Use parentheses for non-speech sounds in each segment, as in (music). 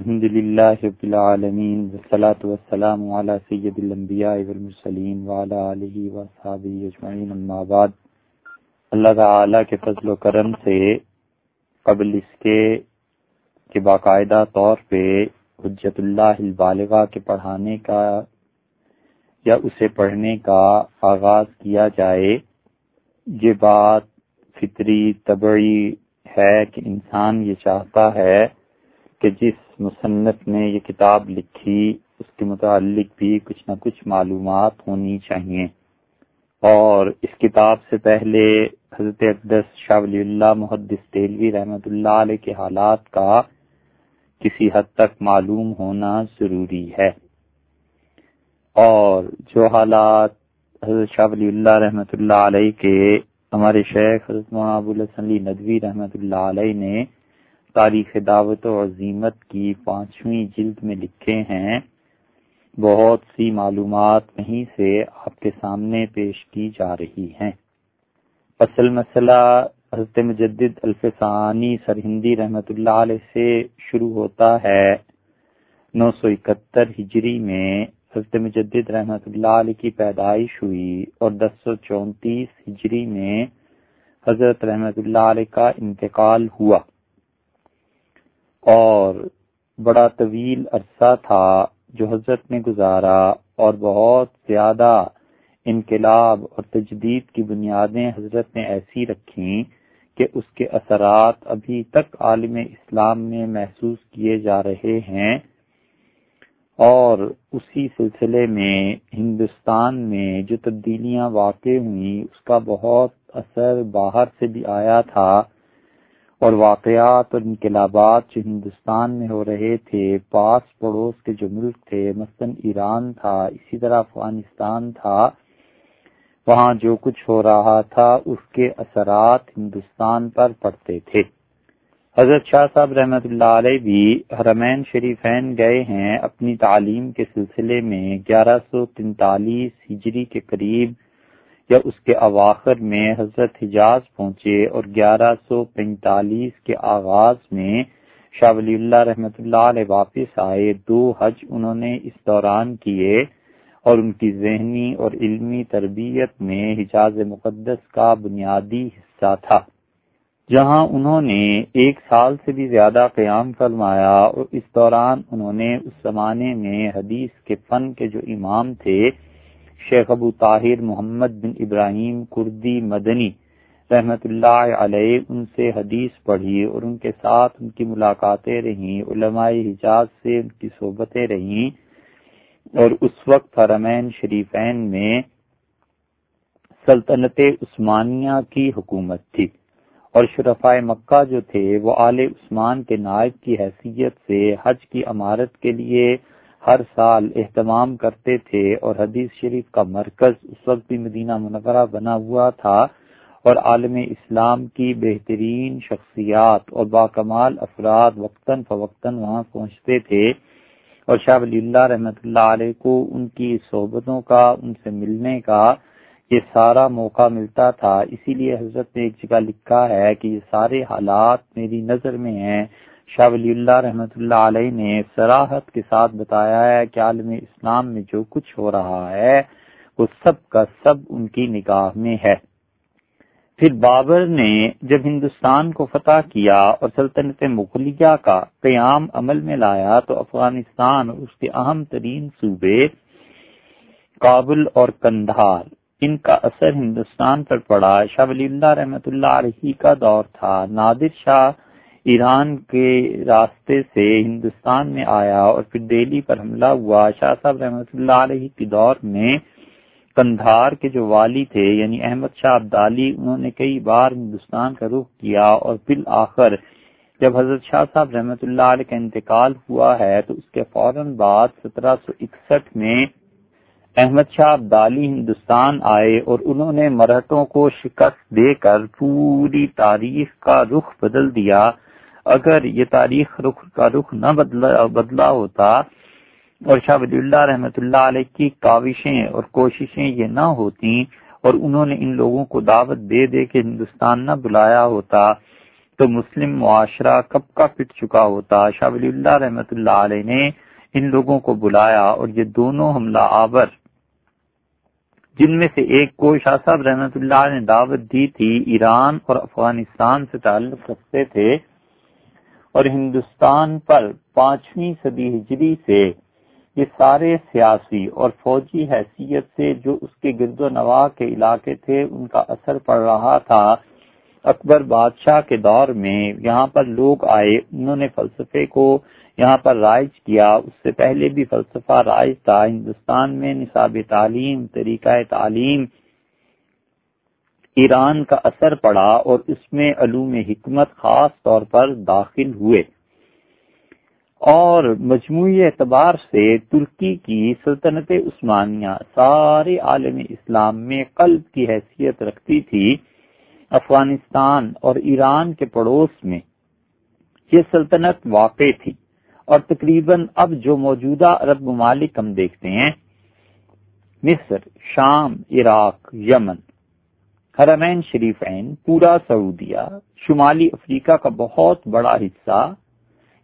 الحمد للہ رب العالمین والصلاة والسلام على سید الانبیاء والمرسلین وعلى آلہ وصحابہ اجمعین اما بعد. اللہ تعالی کے فضل و کرم سے قبل اس کے کہ باقاعدہ طور پہ حجت اللہ البالغہ کے پڑھانے کا یا اسے پڑھنے کا آغاز کیا جائے، یہ بات فطری طبعی ہے کہ انسان یہ چاہتا ہے کہ جس مصنف نے یہ کتاب لکھی، اس کے متعلق بھی کچھ نہ کچھ معلومات ہونی چاہیے۔ اور اس کتاب سے پہلے حضرت اقدس شاہ ولی اللہ محدث تیلوی رحمۃ اللہ علیہ کے حالات کا کسی حد تک معلوم ہونا ضروری ہے۔ اور جو حالات حضرت شاہ ولی اللہ رحمۃ اللہ علیہ کے، ہمارے شیخ حضرت ابو الحسن ندوی رحمۃ اللہ علیہ نے تاریخ دعوت و عظیمت کی پانچویں جلد میں لکھے ہیں۔ بہت سی معلومات وہیں سے آپ کے سامنے پیش کی جا رہی ہیں۔ اصل مسئلہ حضرت مجدد الفسانی سرہندی رحمت اللہ علیہ سے شروع ہوتا ہے۔ نو سو اکہتر ہجری میں حضرت مجدد رحمت اللہ علیہ کی پیدائش ہوئی اور دس سو چونتیس ہجری میں حضرت رحمت اللہ علیہ کا انتقال ہوا۔ اور بڑا طویل عرصہ تھا جو حضرت نے گزارا اور بہت زیادہ انقلاب اور تجدید کی بنیادیں حضرت نے ایسی رکھیں کہ اس کے اثرات ابھی تک عالم اسلام میں محسوس کیے جا رہے ہیں اور اسی سلسلے میں ہندوستان میں جو تبدیلیاں واقع ہوئیں، اس کا بہت اثر باہر سے بھی آیا تھا۔ اور واقعات اور انقلابات جو ہندوستان میں ہو رہے تھے، پاس پڑوس کے جو ملک تھے، مثلاً ایران تھا، اسی طرح افغانستان تھا، وہاں جو کچھ ہو رہا تھا، اس کے اثرات ہندوستان پر پڑتے تھے۔ حضرت شاہ صاحب رحمت اللہ علیہ بھی حرمین شریفین گئے ہیں اپنی تعلیم کے سلسلے میں گیارہ سو تینتالیس ہجری کے قریب یا اس کے اواخر میں حضرت حجاز پہنچے اور گیارہ سو پینتالیس کے آغاز میں شاہ ولی اللہ رحمت اللہ علیہ واپس آئے، دو حج انہوں نے اس دوران کیے اور ان کی ذہنی اور علمی تربیت میں حجاز مقدس کا بنیادی حصہ تھا۔ جہاں انہوں نے ایک سال سے بھی زیادہ قیام فرمایا اور اس دوران انہوں نے اس زمانے میں حدیث کے فن کے جو امام تھے شیخ ابو طاہر محمد بن ابراہیم کردی مدنی رحمت اللہ علیہ ان سے حدیث پڑھی اور ان کے ساتھ ان کی ملاقاتیں رہیں، علماء حجاز سے ان کی صحبتیں رہیں اور اس وقت حرمین شریفین میں سلطنت عثمانیہ کی حکومت تھی اور شرفاء مکہ جو تھے، وہ آل عثمان کے نائب کی حیثیت سے حج کی عمارت کے لیے ہر سال اہتمام کرتے تھے اور حدیث شریف کا مرکز اس وقت بھی مدینہ منورہ بنا ہوا تھا اور عالم اسلام کی بہترین شخصیات اور باکمال افراد وقتاً فوقتاً وہاں پہنچتے تھے اور شاہ ولی اللہ رحمۃ اللہ علیہ کو ان کی صحبتوں کا، ان سے ملنے کا یہ سارا موقع ملتا تھا۔ اسی لیے حضرت نے ایک جگہ لکھا ہے کہ یہ سارے حالات میری نظر میں ہیں۔ شاہ ولی اللہ رحمۃ اللہ علیہ نے سراحت کے ساتھ بتایا ہے کہ عالم اسلام میں جو کچھ ہو رہا ہے، وہ سب کا سب ان کی نگاہ میں ہے۔ پھر بابر نے جب ہندوستان کو فتح کیا اور سلطنت مغلیہ کا قیام عمل میں لایا تو افغانستان اس کے اہم ترین صوبے کابل اور کندھار، ان کا اثر ہندوستان پر پڑا۔ شاہ ولی اللہ رحمۃ اللہ علیہ کا دور تھا۔ نادر شاہ ایران کے راستے سے ہندوستان میں آیا اور پھر دہلی پر حملہ ہوا۔ شاہ صاحب رحمۃ اللہ علیہ کی دور میں کندھار کے جو والی تھے یعنی احمد شاہ عبدالی انہوں نے کئی بار ہندوستان کا رخ کیا اور آخر جب حضرت شاہ صاحب رحمۃ اللہ علیہ کا انتقال ہوا ہے تو اس کے فوراً بعد سترہ سو اکسٹھ میں احمد شاہ عبدالی ہندوستان آئے اور انہوں نے مرہٹوں کو شکست دے کر پوری تاریخ کا رخ بدل دیا۔ اگر یہ تاریخ رخ کا رخ نہ بدلا بدلا ہوتا اور شاہ ولی اللہ رحمۃ اللہ علیہ کی کاوشیں اور کوششیں یہ نہ ہوتی اور انہوں نے ان لوگوں کو دعوت دے دے کے ہندوستان نہ بلایا ہوتا تو مسلم معاشرہ کب کا پٹ چکا ہوتا۔ شاہ ولی اللہ رحمت اللہ علیہ نے ان لوگوں کو بلایا اور یہ دونوں حملہ آور جن میں سے ایک کو شاہ صاحب رحمت اللہ نے دعوت دی تھی ایران اور افغانستان سے تعلق رکھتے تھے۔ اور ہندوستان پر پانچویں صدی ہجری سے یہ سارے سیاسی اور فوجی حیثیت سے جو اس کے گرد و نواح کے علاقے تھے، ان کا اثر پڑ رہا تھا۔ اکبر بادشاہ کے دور میں یہاں پر لوگ آئے، انہوں نے فلسفے کو یہاں پر رائج کیا۔ اس سے پہلے بھی فلسفہ رائج تھا۔ ہندوستان میں نصاب تعلیم، طریقہ تعلیم ایران کا اثر پڑا اور اس میں علوم حکمت خاص طور پر داخل ہوئے۔ اور مجموعی اعتبار سے ترکی کی سلطنت عثمانیہ سارے عالم اسلام میں قلب کی حیثیت رکھتی تھی۔ افغانستان اور ایران کے پڑوس میں یہ سلطنت واقع تھی۔ اور تقریباً اب جو موجودہ عرب ممالک ہم دیکھتے ہیں، مصر، شام، عراق، یمن۔ حرمین شریفین پورا سعودیہ، شمالی افریقہ کا بہت بڑا حصہ،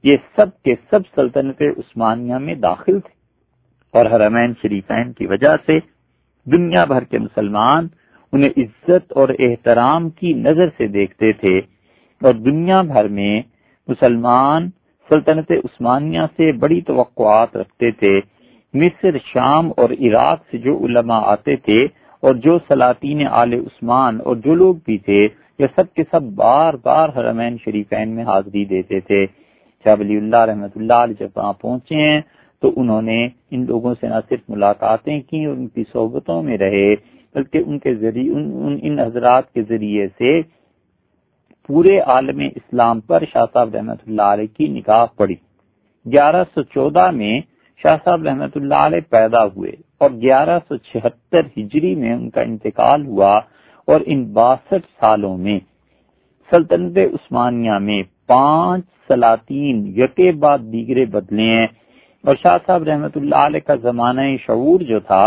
یہ سب کے سب سلطنت عثمانیہ میں داخل تھے۔ اور حرمین شریفین کی وجہ سے دنیا بھر کے مسلمان انہیں عزت اور احترام کی نظر سے دیکھتے تھے۔ اور دنیا بھر میں مسلمان سلطنت عثمانیہ سے بڑی توقعات رکھتے تھے۔ مصر، شام اور عراق سے جو علماء آتے تھے اور جو سلاطین آل عثمان اور جو لوگ بھی تھے یہ سب کے سب بار بار حرمین شریفین میں حاضری دیتے تھے۔ شاہ ولی اللہ رحمت اللہ علیہ جب وہاں پہنچے ہیں تو انہوں نے ان لوگوں سے نہ صرف ملاقاتیں کی اور ان کی صحبتوں میں رہے بلکہ ان کے ذریعے ان, ان, ان حضرات کے ذریعے سے پورے عالم اسلام پر شاہ صاحب رحمت اللہ علیہ کی نکاح پڑی۔ گیارہ سو چودہ میں شاہ صاحب رحمت اللہ علیہ پیدا ہوئے اور گیارہ سو چھہتر ہجری میں ان کا انتقال ہوا اور ان باسٹھ سالوں میں سلطنت عثمانیہ میں پانچ سلاطین یکے بعد دیگرے بدلے ہیں اور شاہ صاحب رحمت اللہ علیہ کا زمانہ شعور جو تھا،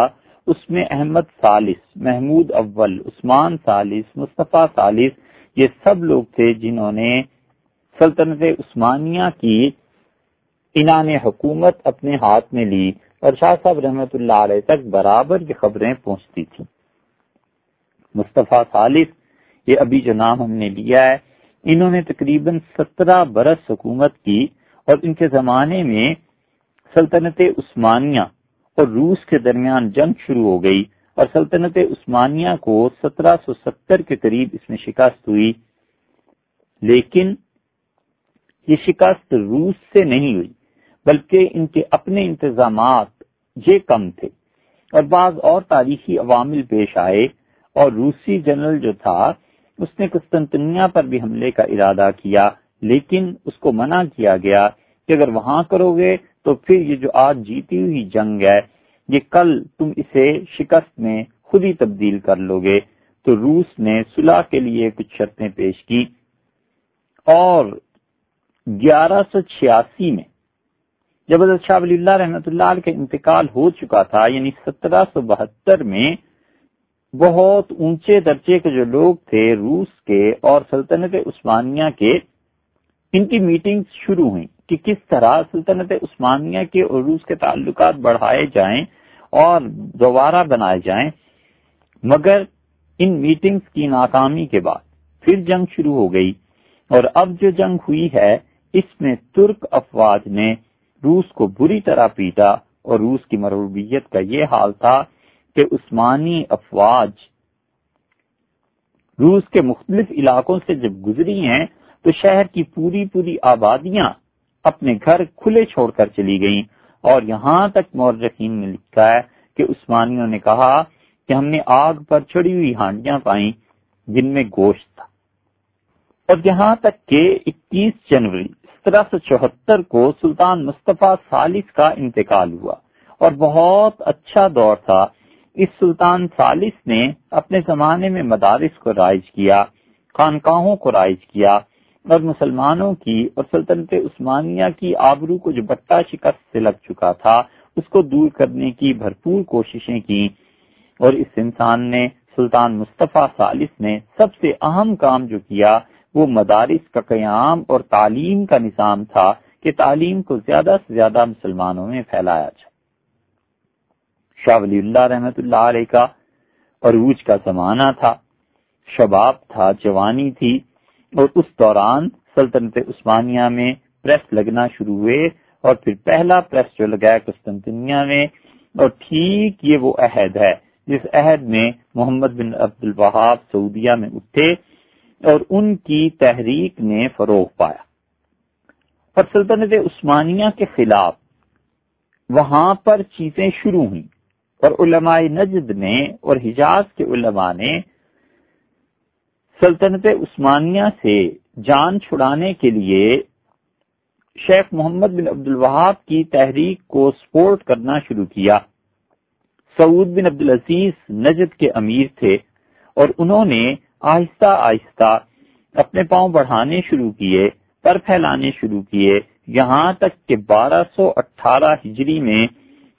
اس میں احمد سالس محمود اول، عثمان سالس مصطفیٰ سالس یہ سب لوگ تھے جنہوں نے سلطنت عثمانیہ کی انعام حکومت اپنے ہاتھ میں لی اور شاہ صاحب رحمت اللہ علیہ تک برابر یہ خبریں پہنچتی تھیں۔ مصطفیٰ سالس یہ ابھی جو نام ہم نے لیا ہے، انہوں نے تقریباً سترہ برس حکومت کی اور ان کے زمانے میں سلطنت عثمانیہ اور روس کے درمیان جنگ شروع ہو گئی اور سلطنت عثمانیہ کو سترہ سو ستر کے قریب اس میں شکست ہوئی۔ لیکن یہ شکست روس سے نہیں ہوئی۔ بلکہ ان کے اپنے انتظامات یہ کم تھے۔ اور بعض اور تاریخی عوامل پیش آئے اور روسی جنرل جو تھا، اس نے قسطنطنیہ پر بھی حملے کا ارادہ کیا، لیکن اس کو منع کیا گیا کہ اگر وہاں کرو گے تو پھر یہ جو آج جیتی ہوئی جنگ ہے، یہ کل تم اسے شکست میں خود ہی تبدیل کر لو گے۔ تو روس نے صلح کے لیے کچھ شرطیں پیش کی اور گیارہ سو چھیاسی میں جب حضرت شاہ ولی اللہ رحمۃ اللہ علیہ کا انتقال ہو چکا تھا یعنی سترہ سو بہتر میں بہت اونچے درجے کے جو لوگ تھے روس کے اور سلطنت عثمانیہ کے، ان کی میٹنگ شروع ہوئی کہ کس طرح سلطنت عثمانیہ کے اور روس کے تعلقات بڑھائے جائیں اور دوبارہ بنائے جائیں۔ مگر ان میٹنگز کی ناکامی کے بعد پھر جنگ شروع ہو گئی اور اب جو جنگ ہوئی ہے، اس میں ترک افواج نے روس کو بری طرح پیٹا اور روس کی مروبیت کا یہ حال تھا کہ عثمانی افواج روس کے مختلف علاقوں سے جب گزری ہیں تو شہر کی پوری پوری آبادیاں اپنے گھر کھلے چھوڑ کر چلی گئیں اور یہاں تک مورخین نے لکھا ہے کہ عثمانیوں نے کہا کہ ہم نے آگ پر چڑی ہوئی ہانڈیاں پائیں جن میں گوشت تھا۔ اور یہاں تک کہ اکیس جنوری سترہ سو چوہتر کو سلطان مصطفیٰ سالس کا انتقال ہوا اور بہت اچھا دور تھا۔ اس سلطان ثالث نے اپنے زمانے میں مدارس کو رائج کیا، خانقاہوں کو رائج کیا اور مسلمانوں کی اور سلطنت عثمانیہ کی آبرو کو جو بٹا شکست سے لگ چکا تھا، اس کو دور کرنے کی بھرپور کوششیں کی اور اس انسان نے سلطان مصطفیٰ ثالث نے سب سے اہم کام جو کیا وہ مدارس کا قیام اور تعلیم کا نظام تھا کہ تعلیم کو زیادہ سے زیادہ مسلمانوں میں پھیلایا جائے۔ شاہ ولی اللہ رحمت اللہ علیہ کا عروج کا زمانہ تھا۔ شباب تھا، جوانی تھی اور اس دوران سلطنت عثمانیہ میں پریس لگنا شروع ہوئے اور پھر پہلا پریس جو لگایا قسطنطنیہ میں۔ اور ٹھیک یہ وہ عہد ہے جس عہد میں محمد بن عبد الوہاب سعودیہ میں اٹھے۔ اور ان کی تحریک نے فروغ پایا۔ اور سلطنت عثمانیہ کے خلاف وہاں پر چیزیں شروع ہوئیں۔ اور علماء نجد نے اور حجاز کے علماء نے سلطنت عثمانیہ سے جان چھڑانے کے لیے شیخ محمد بن عبد الوہاب کی تحریک کو سپورٹ کرنا شروع کیا۔ سعود بن عبد العزیز نجد کے امیر تھے اور انہوں نے آہستہ آہستہ اپنے پاؤں بڑھانے شروع کیے، پر پھیلانے شروع کیے۔ یہاں تک کہ بارہ سو اٹھارہ ہجری میں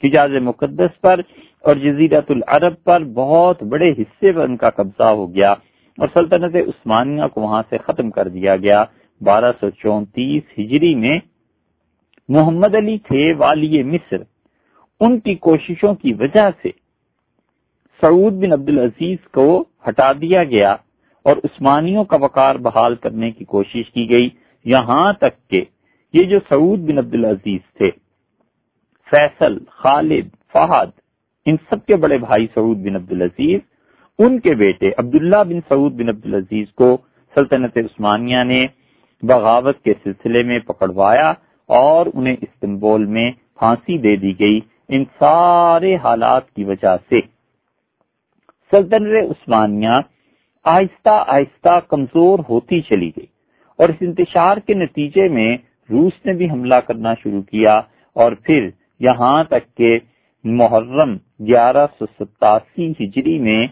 حجاز مقدس پر اور جزیرت العرب پر بہت بڑے حصے پر ان کا قبضہ ہو گیا اور سلطنت عثمانیہ کو وہاں سے ختم کر دیا گیا۔ بارہ سو چونتیس ہجری میں محمد علی تھے والی مصر۔ ان کی کوششوں کی وجہ سے سعود بن عبد العزیز کو ہٹا دیا گیا۔ اور عثمانیوں کا وقار بحال کرنے کی کوشش کی گئی یہاں تک کہ یہ جو سعود بن عبد العزیز تھے، فیصل، خالد، فہد، ان سب کے بڑے بھائی سعود بن عبد العزیز ان کے بیٹے عبداللہ بن سعود بن عبد العزیز کو سلطنت عثمانیہ نے بغاوت کے سلسلے میں پکڑوایا اور انہیں استنبول میں پھانسی دے دی گئی۔ ان سارے حالات کی وجہ سے سلطنت عثمانیہ آہستہ آہستہ کمزور ہوتی چلی گئی اور اس انتشار کے نتیجے میں روس نے بھی حملہ کرنا شروع کیا اور پھر یہاں تک کہ محرم گیارہ سو ستاسی ہجری میں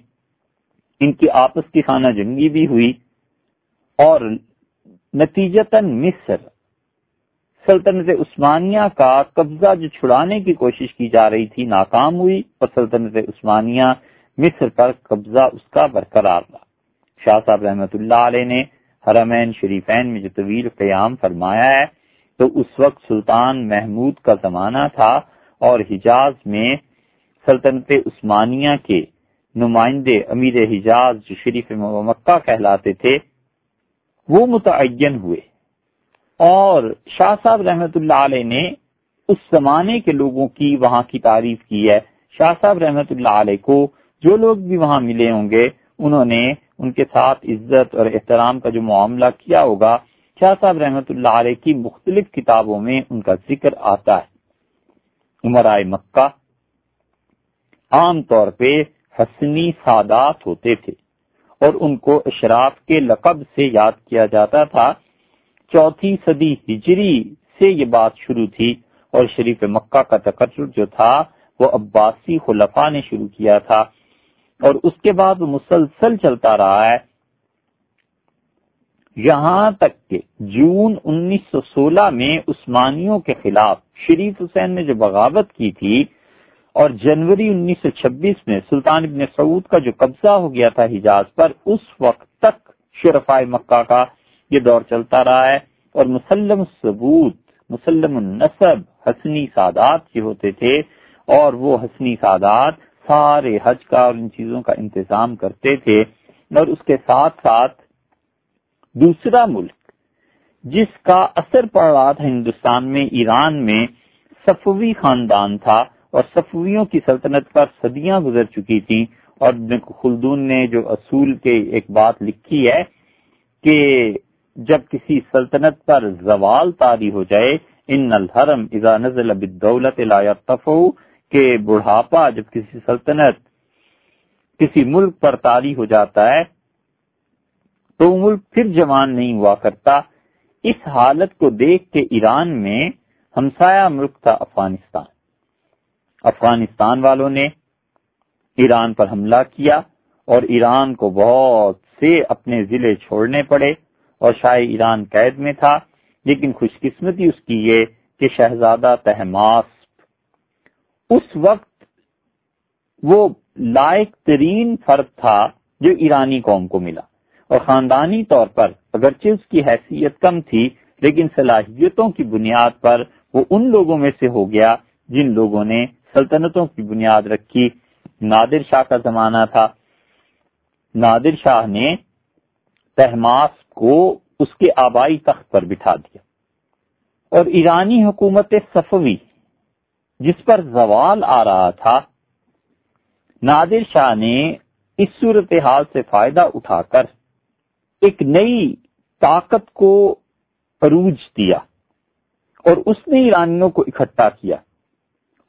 ان کی آپس کی خانہ جنگی بھی ہوئی اور نتیجتاً مصر سلطنت عثمانیہ کا قبضہ جو چھڑانے کی کوشش کی جا رہی تھی ناکام ہوئی اور سلطنت عثمانیہ مصر پر قبضہ اس کا برقرار رہا۔ شاہ صاحب رحمت اللہ علیہ نے حرمین شریفین میں جو طویل قیام فرمایا ہے، تو اس وقت سلطان محمود کا زمانہ تھا اور حجاز میں سلطنت عثمانیہ کے نمائندے امیر حجاز جو شریف مکہ کہلاتے تھے، وہ متعین ہوئے۔ اور شاہ صاحب رحمت اللہ علیہ نے اس زمانے کے لوگوں کی وہاں کی تعریف کی ہے۔ شاہ صاحب رحمت اللہ علیہ کو جو لوگ بھی وہاں ملے ہوں گے، انہوں نے ان کے ساتھ عزت اور احترام کا جو معاملہ کیا ہوگا، شاہ صاحب رحمت اللہ علیہ کی مختلف کتابوں میں ان کا ذکر آتا ہے۔ عمرائے مکہ عام طور پہ حسنی سادات ہوتے تھے اور ان کو اشراف کے لقب سے یاد کیا جاتا تھا۔ چوتھی صدی ہجری سے یہ بات شروع تھی اور شریف مکہ کا تقرر جو تھا، وہ عباسی خلفا نے شروع کیا تھا۔ اور اس کے بعد مسلسل چلتا رہا ہے۔ یہاں تک کہ جون انیس سو سولہ میں عثمانیوں کے خلاف شریف حسین نے جو بغاوت کی تھی اور جنوری انیس سو چھبیس میں سلطان ابن سعود کا جو قبضہ ہو گیا تھا حجاز پر، اس وقت تک شرفائے مکہ کا یہ دور چلتا رہا ہے اور مسلم ثبوت، مسلم النصب حسنی سادات یہ ہوتے تھے اور وہ حسنی سادات سارے حج کا اور ان چیزوں کا انتظام کرتے تھے اور اس کے ساتھ ساتھ دوسرا ملک جس کا اثر پڑ رہا تھا ہندوستان میں، ایران میں، صفوی خاندان تھا اور صفویوں کی سلطنت پر صدیاں گزر چکی تھیں اور خلدون نے جو اصول کے ایک بات لکھی ہے کہ جب کسی سلطنت پر زوال تاری ہو جائے، ان الحرم اذا نزل بالدولت لا يطفو کہ بڑھاپا جب کسی سلطنت، کسی ملک پر تاری ہو جاتا ہے، تو ملک پھر جوان نہیں ہوا کرتا۔ اس حالت کو دیکھ کے ایران میں ہمسایہ ملک تھا افغانستان۔ افغانستان والوں نے ایران پر حملہ کیا اور ایران کو بہت سے اپنے ضلع چھوڑنے پڑے اور شاہ ایران قید میں تھا، لیکن خوش قسمتی اس کی یہ کہ شہزادہ تہماس اس وقت وہ لائق ترین فرد تھا جو ایرانی قوم کو ملا۔ اور خاندانی طور پر اگرچہ اس کی حیثیت کم تھی، لیکن صلاحیتوں کی بنیاد پر وہ ان لوگوں میں سے ہو گیا جن لوگوں نے سلطنتوں کی بنیاد رکھی۔ نادر شاہ کا زمانہ تھا۔ نادر شاہ نے تہماس کو اس کے آبائی تخت پر بٹھا دیا۔ اور ایرانی حکومت صفوی جس پر زوال آ رہا تھا۔ نادر شاہ نے اس صورتحال سے فائدہ اٹھا کر ایک نئی طاقت کو عروج دیا اور اس نے ایرانیوں کو اکٹھا کیا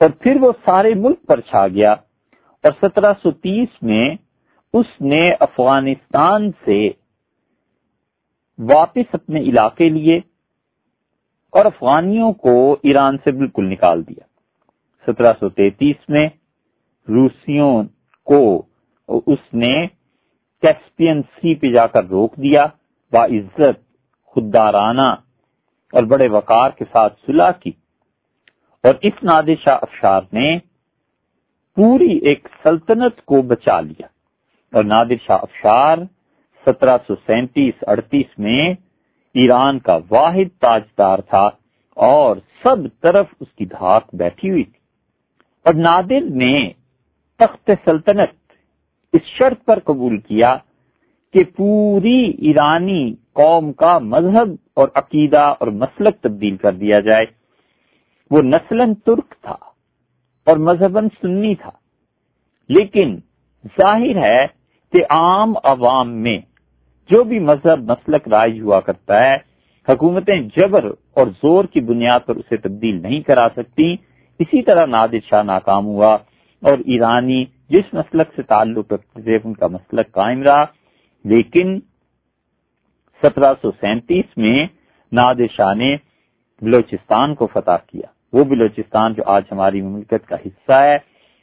اور پھر وہ سارے ملک پر چھا گیا اور سترہ سو تیس میں اس نے افغانستان سے واپس اپنے علاقے لیے اور افغانیوں کو ایران سے بالکل نکال دیا۔ سترہ سو تینتیس میں روسیوں کو اس نے کیسپین سی پہ جا کر روک دیا، باعزت خوددارانہ اور بڑے وقار کے ساتھ صلح کی۔ اور اس نادر شاہ افشار نے پوری ایک سلطنت کو بچا لیا۔ اور نادر شاہ افشار سترہ سو سینتیس اڑتیس میں ایران کا واحد تاجدار تھا اور سب طرف اس کی دھاک بیٹھی ہوئی تھی۔ اور نادر نے تخت سلطنت اس شرط پر قبول کیا کہ پوری ایرانی قوم کا مذہب اور عقیدہ اور مسلک تبدیل کر دیا جائے۔ وہ نسل ترک تھا اور مذہباً سنی تھا۔ لیکن ظاہر ہے کہ عام عوام میں جو بھی مذہب، مسلک رائج ہوا کرتا ہے، حکومتیں جبر اور زور کی بنیاد پر اسے تبدیل نہیں کرا سکتی اسی طرح نادر شاہ ناکام ہوا اور ایرانی جس مسلک سے تعلق رکھتے تھے، ان کا مسلک قائم رہا۔ لیکن سترہ سو سینتیس میں نادر شاہ نے بلوچستان کو فتح کیا۔ وہ بلوچستان جو آج ہماری مملکت کا حصہ ہے،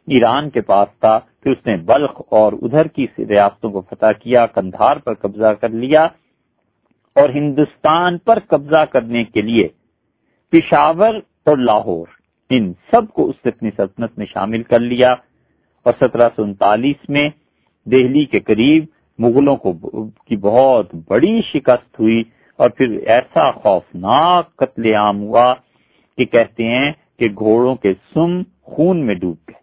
ایران کے پاس تھا، پھر اس نے بلخ اور ادھر کی ریاستوں کو فتح کیا، کندھار پر قبضہ کر لیا اور ہندوستان پر قبضہ کرنے کے لیے پشاور اور لاہور ان سب کو اس نے اپنی سلطنت میں شامل کر لیا اور سترہ سو انتالیس میں دہلی کے قریب مغلوں کو کی بہت بڑی شکست ہوئی اور پھر ایسا خوفناک قتل عام ہوا کہ کہتے ہیں کہ گھوڑوں کے سم خون میں ڈوب گئے۔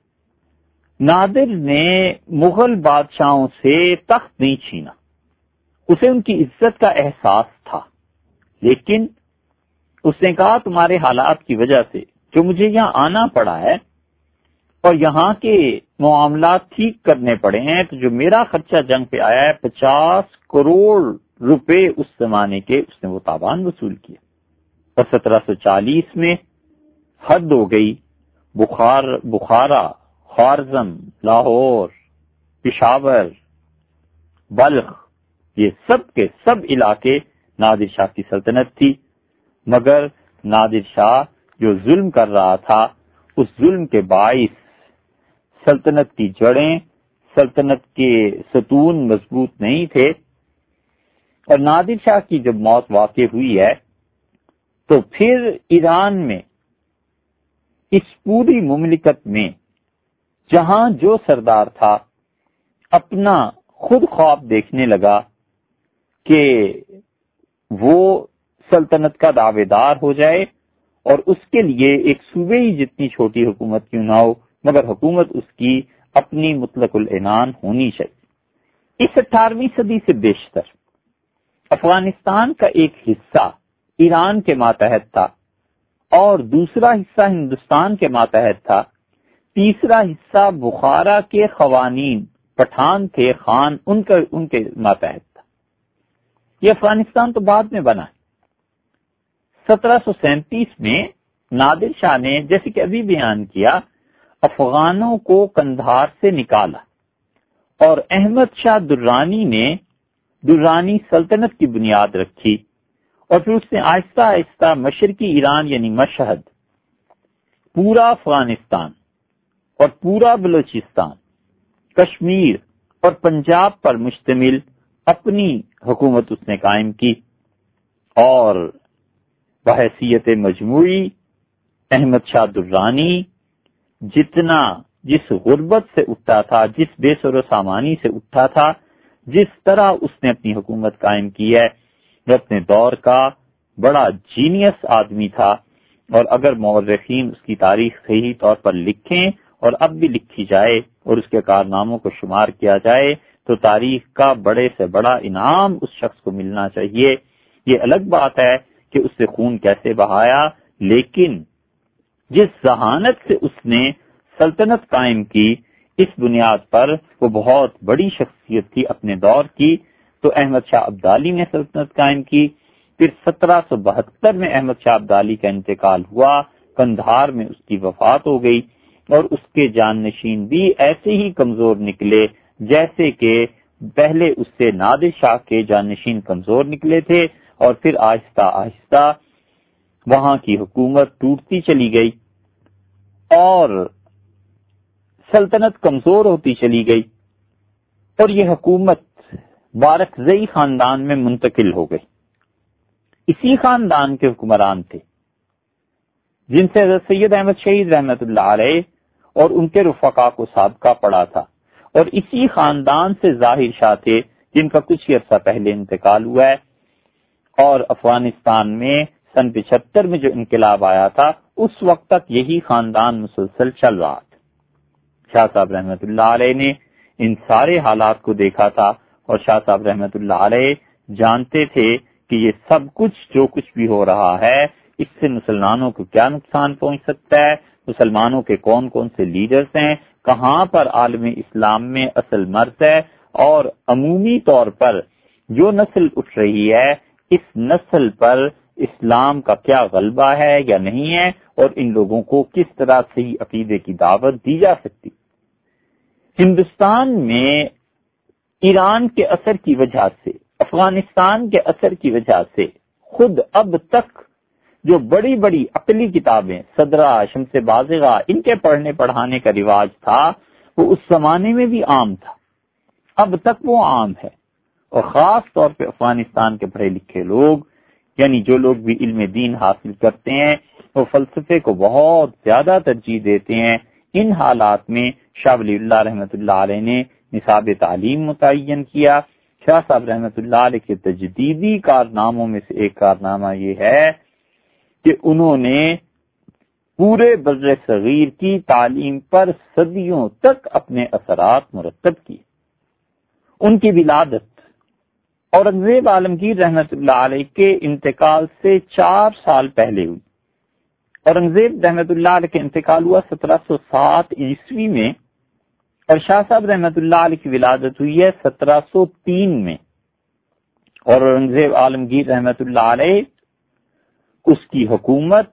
نادر نے مغل بادشاہوں سے تخت نہیں چھینا۔ اسے ان کی عزت کا احساس تھا۔ لیکن اس نے کہا تمہارے حالات کی وجہ سے جو مجھے یہاں آنا پڑا ہے اور یہاں کے معاملات ٹھیک کرنے پڑے ہیں، تو جو میرا خرچہ جنگ پہ آیا ہے، پچاس کروڑ روپے اس زمانے کے اس نے وہ تاوان وصول کیا۔ اور سترہ سو چالیس میں حد ہو گئی۔ بخار، بخارا، خارزم، لاہور، پشاور، بلخ، یہ سب کے سب علاقے نادر شاہ کی سلطنت تھی۔ مگر نادر شاہ جو ظلم کر رہا تھا، اس ظلم کے باعث سلطنت کی جڑیں، سلطنت کے ستون مضبوط نہیں تھے۔ اور نادر شاہ کی جب موت واقع ہوئی ہے، تو پھر ایران میں، اس پوری مملکت میں جہاں جو سردار تھا، اپنا خود خواب دیکھنے لگا کہ وہ سلطنت کا دعوے دار ہو جائے۔ اور اس کے لیے ایک صوبے ہی جتنی چھوٹی حکومت کیوں نہ ہو، مگر حکومت اس کی اپنی مطلق العنان ہونی چاہیے۔ اس اٹھارہویں صدی سے بیشتر افغانستان کا ایک حصہ ایران کے ماتحت تھا اور دوسرا حصہ ہندوستان کے ماتحت تھا۔ تیسرا حصہ بخارا کے قوانین، پٹھان تھے خان، ان کا ان کے ماتحت تھا۔ یہ افغانستان تو بعد میں بنا سترہ سو سینتیس میں نادر شاہ نے جیسے کہ ابھی بیان کیا، افغانوں کو کندھار سے نکالا اور احمد شاہ درانی نے درانی سلطنت کی بنیاد رکھی اور پھر اس نے آہستہ آہستہ مشرقی ایران یعنی مشہد، پورا افغانستان اور پورا بلوچستان، کشمیر اور پنجاب پر مشتمل اپنی حکومت اس نے قائم کی اور بحیثیت مجموعی، احمد شاہ درانی جتنا جس غربت سے اٹھا تھا، جس بے سر و سامانی سے اٹھا تھا، جس طرح اس نے اپنی حکومت قائم کی ہے وہ اپنے دور کا بڑا جینیس آدمی تھا۔ اور اگر مورخین اس کی تاریخ صحیح طور پر لکھیں اور اب بھی لکھی جائے اور اس کے کارناموں کو شمار کیا جائے، تو تاریخ کا بڑے سے بڑا انعام اس شخص کو ملنا چاہیے۔ یہ الگ بات ہے کہ اس سے خون کیسے بہایا، لیکن جس ذہانت سے اس نے سلطنت قائم کی، اس بنیاد پر وہ بہت بڑی شخصیت تھی اپنے دور کی۔ تو احمد شاہ ابدالی نے سلطنت قائم کی۔ پھر سترہ سو بہتر میں احمد شاہ ابدالی کا انتقال ہوا۔ کندھار میں اس کی وفات ہو گئی۔ اور اس کے جان نشین بھی ایسے ہی کمزور نکلے جیسے کہ پہلے اس سے نادر شاہ کے جانشین کمزور نکلے تھے۔ اور پھر آہستہ آہستہ وہاں کی حکومت ٹوٹتی چلی گئی اور سلطنت کمزور ہوتی چلی گئی اور یہ حکومت بارک زئی خاندان میں منتقل ہو گئی۔ اسی خاندان کے حکمران تھے، جن سے حضرت سید احمد شہید رحمت اللہ علیہ اور ان کے رفقا کو سابقہ پڑا تھا۔ اور اسی خاندان سے ظاہر شاہ تھے، جن کا کچھ عرصہ پہلے انتقال ہوا ہے۔ اور افغانستان میں سن پچہتر میں جو انقلاب آیا تھا، اس وقت تک یہی خاندان مسلسل چل رہا تھا۔ شاہ صاحب رحمت اللہ علیہ نے ان سارے حالات کو دیکھا تھا اور شاہ صاحب رحمت اللہ علیہ جانتے تھے کہ یہ سب کچھ جو کچھ بھی ہو رہا ہے، اس سے مسلمانوں کو کیا نقصان پہنچ سکتا ہے؟ مسلمانوں کے کون کون سے لیڈرز ہیں؟ کہاں پر عالم اسلام میں اصل مرض ہے؟ اور عمومی طور پر جو نسل اٹھ رہی ہے اس نسل پر اسلام کا کیا غلبہ ہے یا نہیں ہے اور ان لوگوں کو کس طرح صحیح عقیدے کی دعوت دی جا سکتی؟ ہندوستان میں ایران کے اثر کی وجہ سے، افغانستان کے اثر کی وجہ سے خود اب تک جو بڑی بڑی عقلی کتابیں، صدرہ، شمس بازغہ، ان کے پڑھنے پڑھانے کا رواج تھا، وہ اس زمانے میں بھی عام تھا۔ اب تک وہ عام ہے۔ اور خاص طور پہ افغانستان کے پڑھے لکھے لوگ یعنی جو لوگ بھی علم دین حاصل کرتے ہیں، وہ فلسفے کو بہت زیادہ ترجیح دیتے ہیں۔ ان حالات میں شاہ ولی اللہ رحمت اللہ علیہ نے نصاب تعلیم متعین کیا۔ شاہ صاحب رحمت اللہ علیہ کے تجدیدی کارناموں میں سے ایک کارنامہ یہ ہے کہ انہوں نے پورے بر صغیر کی تعلیم پر صدیوں تک اپنے اثرات مرتب کیے۔ ان کی ولادت اورنگزیب عالمگیر رحمت اللہ علیہ کے انتقال سے چار سال پہلے ہوئی۔ اورنگزیب رحمت اللہ علیہ کے انتقال ہوا سترہ سو سات عیسوی میں اور شاہ صاحب رحمت اللہ علیہ کی ولادت ہوئی ہے سترہ سو تین میں۔ اور اورنگزیب عالمگیر رحمت اللہ علیہ اس کی حکومت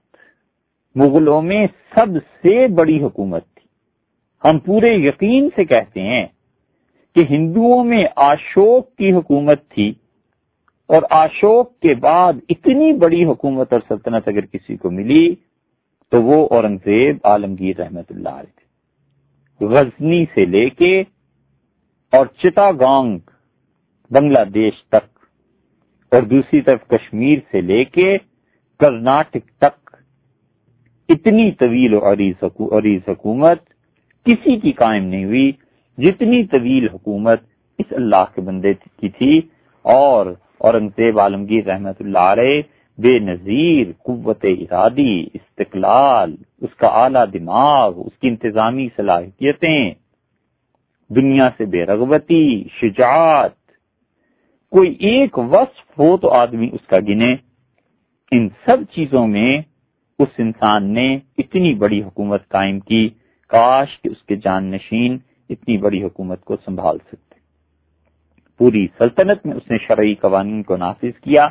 مغلوں میں سب سے بڑی حکومت تھی۔ ہم پورے یقین سے کہتے ہیں کہ ہندوؤں میں اشوک کی حکومت تھی اور اشوک کے بعد اتنی بڑی حکومت اور سلطنت اگر کسی کو ملی تو وہ اورنگزیب عالمگیر رحمت اللہ علیہ تھے۔ غزنی سے لے کے اور چتا گانگ بنگلہ دیش تک اور دوسری طرف کشمیر سے لے کے کرناٹک تک اتنی طویل عریض حکومت کسی کی قائم نہیں ہوئی۔ جتنی طویل حکومت اس اللہ کے بندے کی تھی اور اورنگزیب عالمگیر رحمت اللہ علیہ بے نظیر قوت ارادی، استقلال، اس کا اعلی دماغ، اس کی انتظامی صلاحیتیں، دنیا سے بے رغبتی، شجاعت۔ کوئی ایک وصف ہو تو آدمی اس کا گنے۔ ان سب چیزوں میں اس انسان نے اتنی بڑی حکومت قائم کی، کاش کہ اس کے جان نشین اتنی بڑی حکومت کو سنبھال سکتے۔ پوری سلطنت میں اس نے شرعی قوانین کو نافذ کیا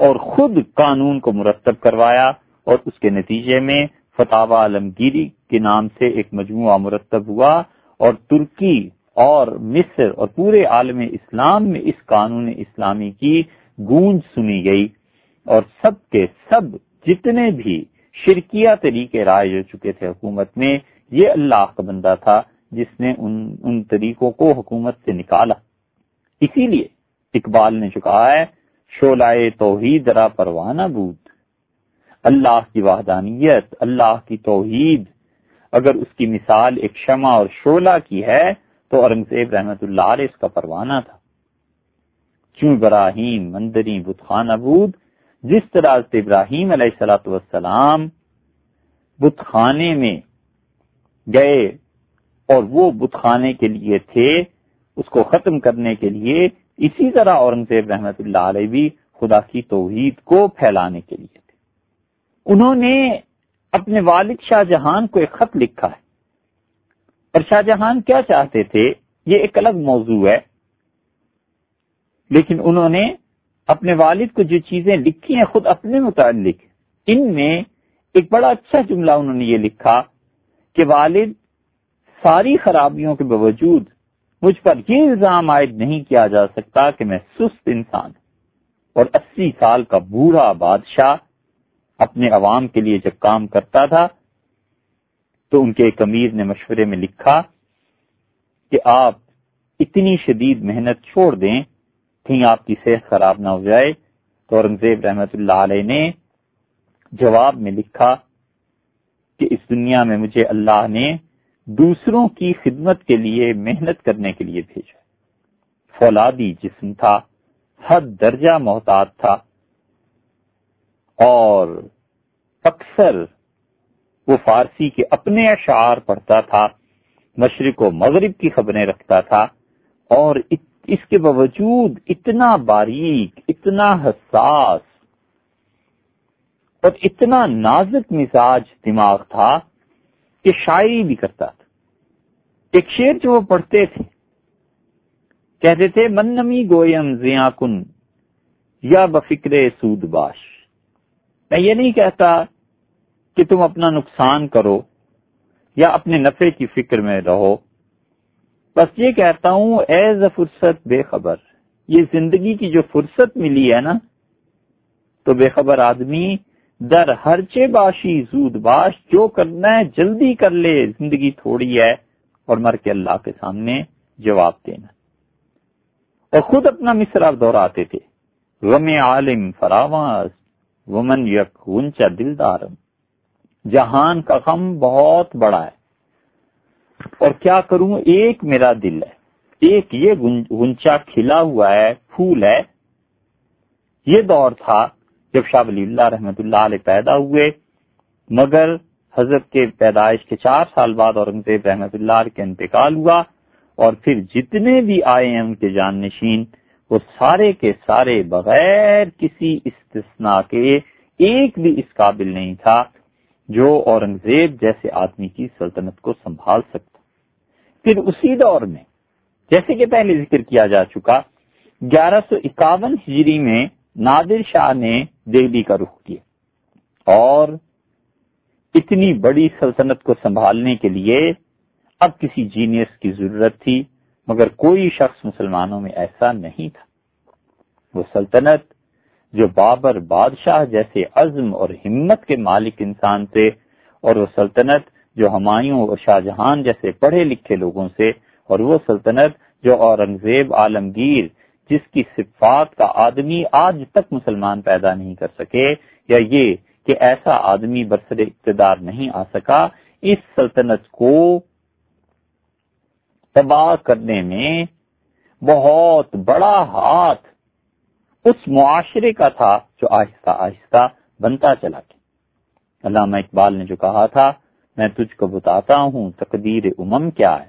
اور خود قانون کو مرتب کروایا اور اس کے نتیجے میں فتح عالمگیری کے نام سے ایک مجموعہ مرتب ہوا اور ترکی اور مصر اور پورے عالم اسلام میں اس قانون اسلامی کی گونج سنی گئی اور سب کے سب جتنے بھی شرکیہ طریقے رائے ہو چکے تھے حکومت میں، یہ اللہ کا بندہ تھا۔ جس نے ان ان طریقوں کو حکومت سے نکالا۔ اسی لیے اقبال نے جو کہا ہے شولہ توحید را پروانہ بود۔ اللہ کی وحدانیت، اللہ کی توحید۔ اگر اس کی مثال ایک شمع اور شولہ کی ہے، تو اورنگزیب رحمت اللہ علیہ اس کا پروانہ تھا۔ کیوں ابراہیم مندری بتخان ابود جس طرح سے ابراہیم علیہ السلاۃ والسلام بت خانے میں گئے اور وہ بت خانے کے لیے تھے، اس کو ختم کرنے کے لیے، اسی طرح اورنگزیب رحمت اللہ علیہ بھی خدا کی توحید کو پھیلانے کے لیے تھے۔ انہوں نے اپنے والد شاہ جہان کو ایک خط لکھا ہے۔ اور شاہ جہان کیا چاہتے تھے؟ یہ ایک الگ موضوع ہے۔ لیکن انہوں نے اپنے والد کو جو چیزیں لکھی ہیں خود اپنے متعلق، ان میں ایک بڑا اچھا جملہ انہوں نے یہ لکھا کہ والد ساری خرابیوں کے باوجود مجھ پر یہ الزام عائد نہیں کیا جا سکتا کہ میں سست انسان اور اسی سال کا بوڑھا بادشاہ اپنے عوام کے لیے جب کام کرتا تھا تو ان کے ایک امیر نے مشورے میں لکھا کہ آپ اتنی شدید محنت چھوڑ دیں، کہیں آپ کی صحت خراب نہ ہو جائے۔ تو اورنگزیب رحمت اللہ علیہ نے جواب میں لکھا کہ اس دنیا میں مجھے اللہ نے دوسروں کی خدمت کے لیے محنت کرنے کے لیے بھیجا۔ فولادی جسم تھا، حد درجہ محتاط تھا اور اکثر وہ فارسی کے اپنے اشعار پڑھتا تھا، مشرق و مغرب کی خبریں رکھتا تھا اور اس کے باوجود اتنا باریک، اتنا حساس اور اتنا نازک مزاج دماغ تھا کہ شاعری بھی کرتا تھا۔ ایک شعر جو وہ پڑھتے تھے۔ کہتے تھے، من نمی گویم زیا کن، یا بفکر سود باش۔ میں یہ نہیں کہتا کہ تم اپنا نقصان کرو یا اپنے نفے کی فکر میں رہو۔ بس یہ کہتا ہوں ایز اے فرصت، بے خبر۔ یہ زندگی کی جو فرصت ملی ہے نا، تو بے خبر آدمی در ہرچے باشی زود باش، جو کرنا ہے جلدی کر لے، زندگی تھوڑی ہے۔ اور مر کے اللہ کے سامنے جواب دینا۔ اور خود اپنا مصرا دہراتے تھے۔ غم عالم فراواز، ومن یک ونچا دلدارم۔ جہان کا غم بہت بڑا ہے۔ اور کیا کروں؟ ایک میرا دل ہے۔ ایک یہ گنچا کھلا ہوا ہے، پھول ہے۔ یہ دور تھا۔ جب شاہ ولی اللہ رحمت اللہ علیہ پیدا ہوئے، مگر حضرت کے پیدائش کے چار سال بعد اورنگزیب رحمت اللہ علیہ کے انتقال ہوا اور پھر جتنے بھی آئے ہیں ان کے جان نشین وہ سارے کے سارے بغیر کسی استثناء کے ایک بھی اس قابل نہیں تھا جو اورنگزیب جیسے آدمی کی سلطنت کو سنبھال سکتا۔ پھر اسی دور میں، جیسے کہ پہلے ذکر کیا جا چکا، گیارہ سو اکاون ہجری میں نادر شاہ نے دہلی کا رخ کیا اور اتنی بڑی سلطنت کو سنبھالنے کے لیے اب کسی جینیس کی ضرورت تھی، مگر کوئی شخص مسلمانوں میں ایسا نہیں تھا۔ وہ سلطنت جو بابر بادشاہ جیسے عزم اور ہمت کے مالک انسان تھے، اور وہ سلطنت جو ہمایوں اور شاہ جہان جیسے پڑھے لکھے لوگوں سے، اور وہ سلطنت جو اورنگزیب عالمگیر جس کی صفات کا آدمی آج تک مسلمان پیدا نہیں کر سکے، یا یہ کہ ایسا آدمی برسر اقتدار نہیں آ سکا، اس سلطنت کو تباہ کرنے میں بہت بڑا ہاتھ اس معاشرے کا تھا جو آہستہ آہستہ بنتا چلا گیا۔ علامہ اقبال نے جو کہا تھا، میں تجھ کو بتاتا ہوں تقدیر امم کیا ہے۔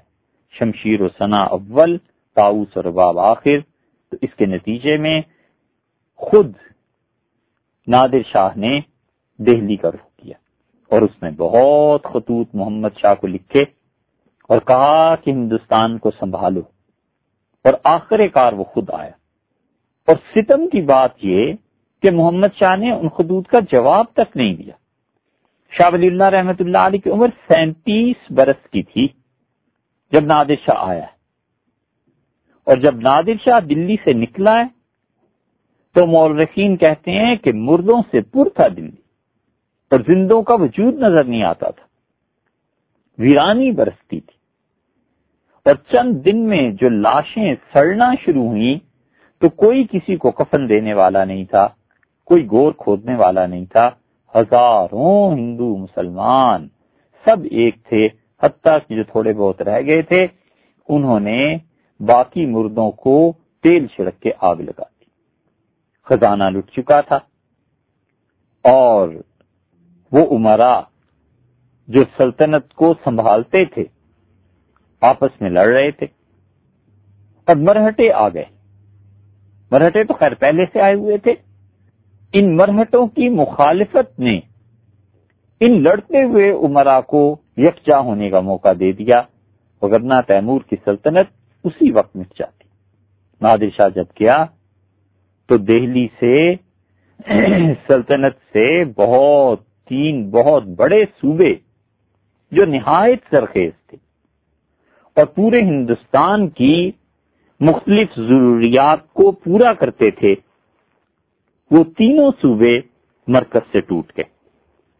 شمشیر و ثنا اول تاؤس اور باب آخر۔ تو اس کے نتیجے میں خود نادر شاہ نے دہلی کا رخ کیا اور اس نے بہت خطوط محمد شاہ کو لکھے اور کہا کہ ہندوستان کو سنبھالو اور آخر کار وہ خود آیا اور ستم کی بات یہ کہ محمد شاہ نے ان خطوط کا جواب تک نہیں دیا۔ شاہ ولی اللہ رحمت اللہ علیہ کی عمر سینتیس برس کی تھی جب نادر شاہ آیا۔ اور جب نادر شاہ دلی سے نکلا ہے تو مورخین کہتے ہیں کہ مردوں سے پر تھا دلی اور زندوں کا وجود نظر نہیں آتا تھا۔ ویرانی برستی تھی۔ اور چند دن میں جو لاشیں سڑنا شروع ہوئی تو کوئی کسی کو کفن دینے والا نہیں تھا، کوئی گور کھودنے والا نہیں تھا۔ ہزاروں ہندو مسلمان سب ایک تھے، حتیٰ کہ جو تھوڑے بہت رہ گئے تھے، انہوں نے باقی مردوں کو تیل چھڑک کے آگ لگا دی۔ خزانہ لٹ چکا تھا۔ اور وہ عمرا جو سلطنت کو سنبھالتے تھے، آپس میں لڑ رہے تھے۔ اور مرہٹے آ گئے۔ مرہٹے تو خیر پہلے سے آئے ہوئے تھے۔ ان مرہٹوں کی مخالفت نے ان لڑتے ہوئے عمرا کو یکجا ہونے کا موقع دے دیا۔ وغیرہ تیمور کی سلطنت اسی وقت مٹ جاتی نادر شاہ جب کیا تو دہلی سے (clears throat) سلطنت سے بہت تین بہت بڑے صوبے جو نہایت سرخیز تھے اور پورے ہندوستان کی مختلف ضروریات کو پورا کرتے تھے، وہ تینوں صوبے مرکز سے ٹوٹ گئے۔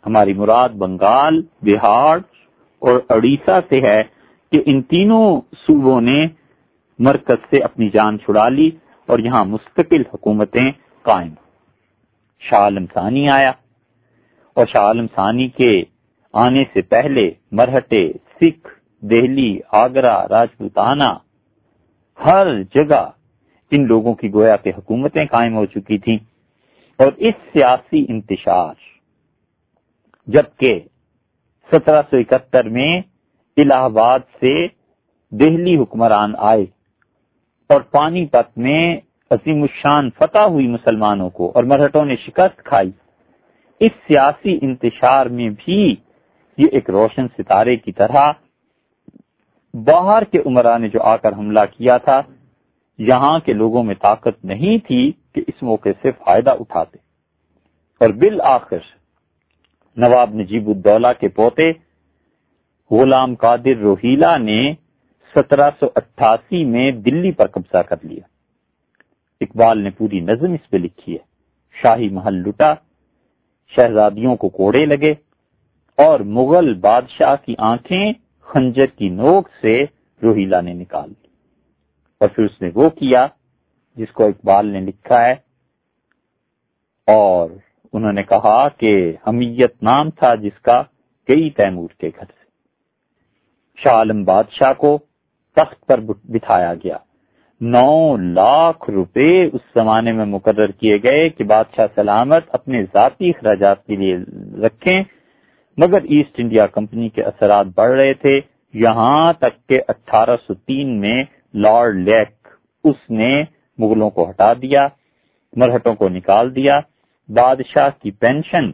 ہماری مراد بنگال، بہار اور اڑیسہ سے ہے کہ ان تینوں صوبوں نے مرکز سے اپنی جان چھڑا لی اور یہاں مستقل حکومتیں قائم۔ شاہ عالم ثانی آیا اور شاہ عالم ثانی کے آنے سے پہلے مرہٹے سکھ، دہلی، آگرہ راجپوتانہ ہر جگہ ان لوگوں کی گویا کے حکومتیں قائم ہو چکی تھیں اور اس سیاسی انتشار، جبکہ سترہ سو اکہتر میں الہ آباد سے دہلی حکمران آئے۔ اور پانی پت میں عظیم الشان فتح ہوئی مسلمانوں کو اور مرہٹوں نے شکست کھائی۔ اس سیاسی انتشار میں بھی یہ ایک روشن ستارے کی طرح باہر کے عمرہ نے جو آ کر حملہ کیا تھا، یہاں کے لوگوں میں طاقت نہیں تھی کہ اس موقع سے فائدہ اٹھاتے۔ اور بالآخر نواب نجیب الدولہ کے پوتے غلام قادر روہیلا نے سترہ سو اٹھاسی میں دلی پر قبضہ کر لیا۔ اقبال نے پوری نظم اس پہ لکھی ہے۔ شاہی محل لٹا، شہزادیوں کو کوڑے لگے اور مغل بادشاہ کی آنکھیں خنجر کی نوک سے روہیلا نے نکال لی۔ اور پھر اس نے وہ کیا جس کو اقبال نے لکھا ہے۔ اور انہوں نے کہا کہ حمیت نام تھا جس کا کئی تیمور کے گھر سے۔ شاہ عالم بادشاہ کو تخت پر بٹھایا گیا۔ نو لاکھ روپے اس زمانے میں مقرر کیے گئے کہ بادشاہ سلامت اپنے ذاتی اخراجات کے لیے رکھیں، مگر ایسٹ انڈیا کمپنی کے اثرات بڑھ رہے تھے۔ یہاں تک کہ اٹھارہ سو تین میں لارڈ لیک اس نے مغلوں کو ہٹا دیا مرہٹوں کو نکال دیا۔ بادشاہ کی پینشن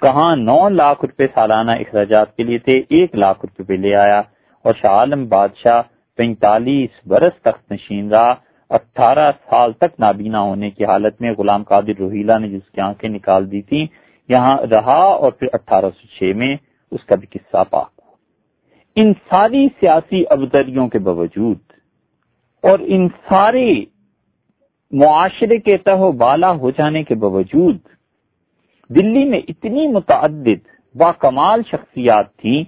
کہاں نو لاکھ روپے سالانہ اخراجات کے لیے تھے، ایک لاکھ روپے لے آیا۔ اور شاہ عالم بادشاہ پینتالیس برس تک نشین رہا۔ اٹھارہ سال تک نابینا ہونے کی حالت میں غلام قادر روہیلا نے جس کی آنکھیں نکال دی تھی یہاں رہا اور پھر اٹھارہ سو چھ میں اس کا بھی قصہ پاک ان ساری سیاسی ابتریوں کے باوجود اور ان سارے معاشرے کے تہ بالا ہو جانے کے باوجود دلی میں اتنی متعدد با کمال شخصیات تھیں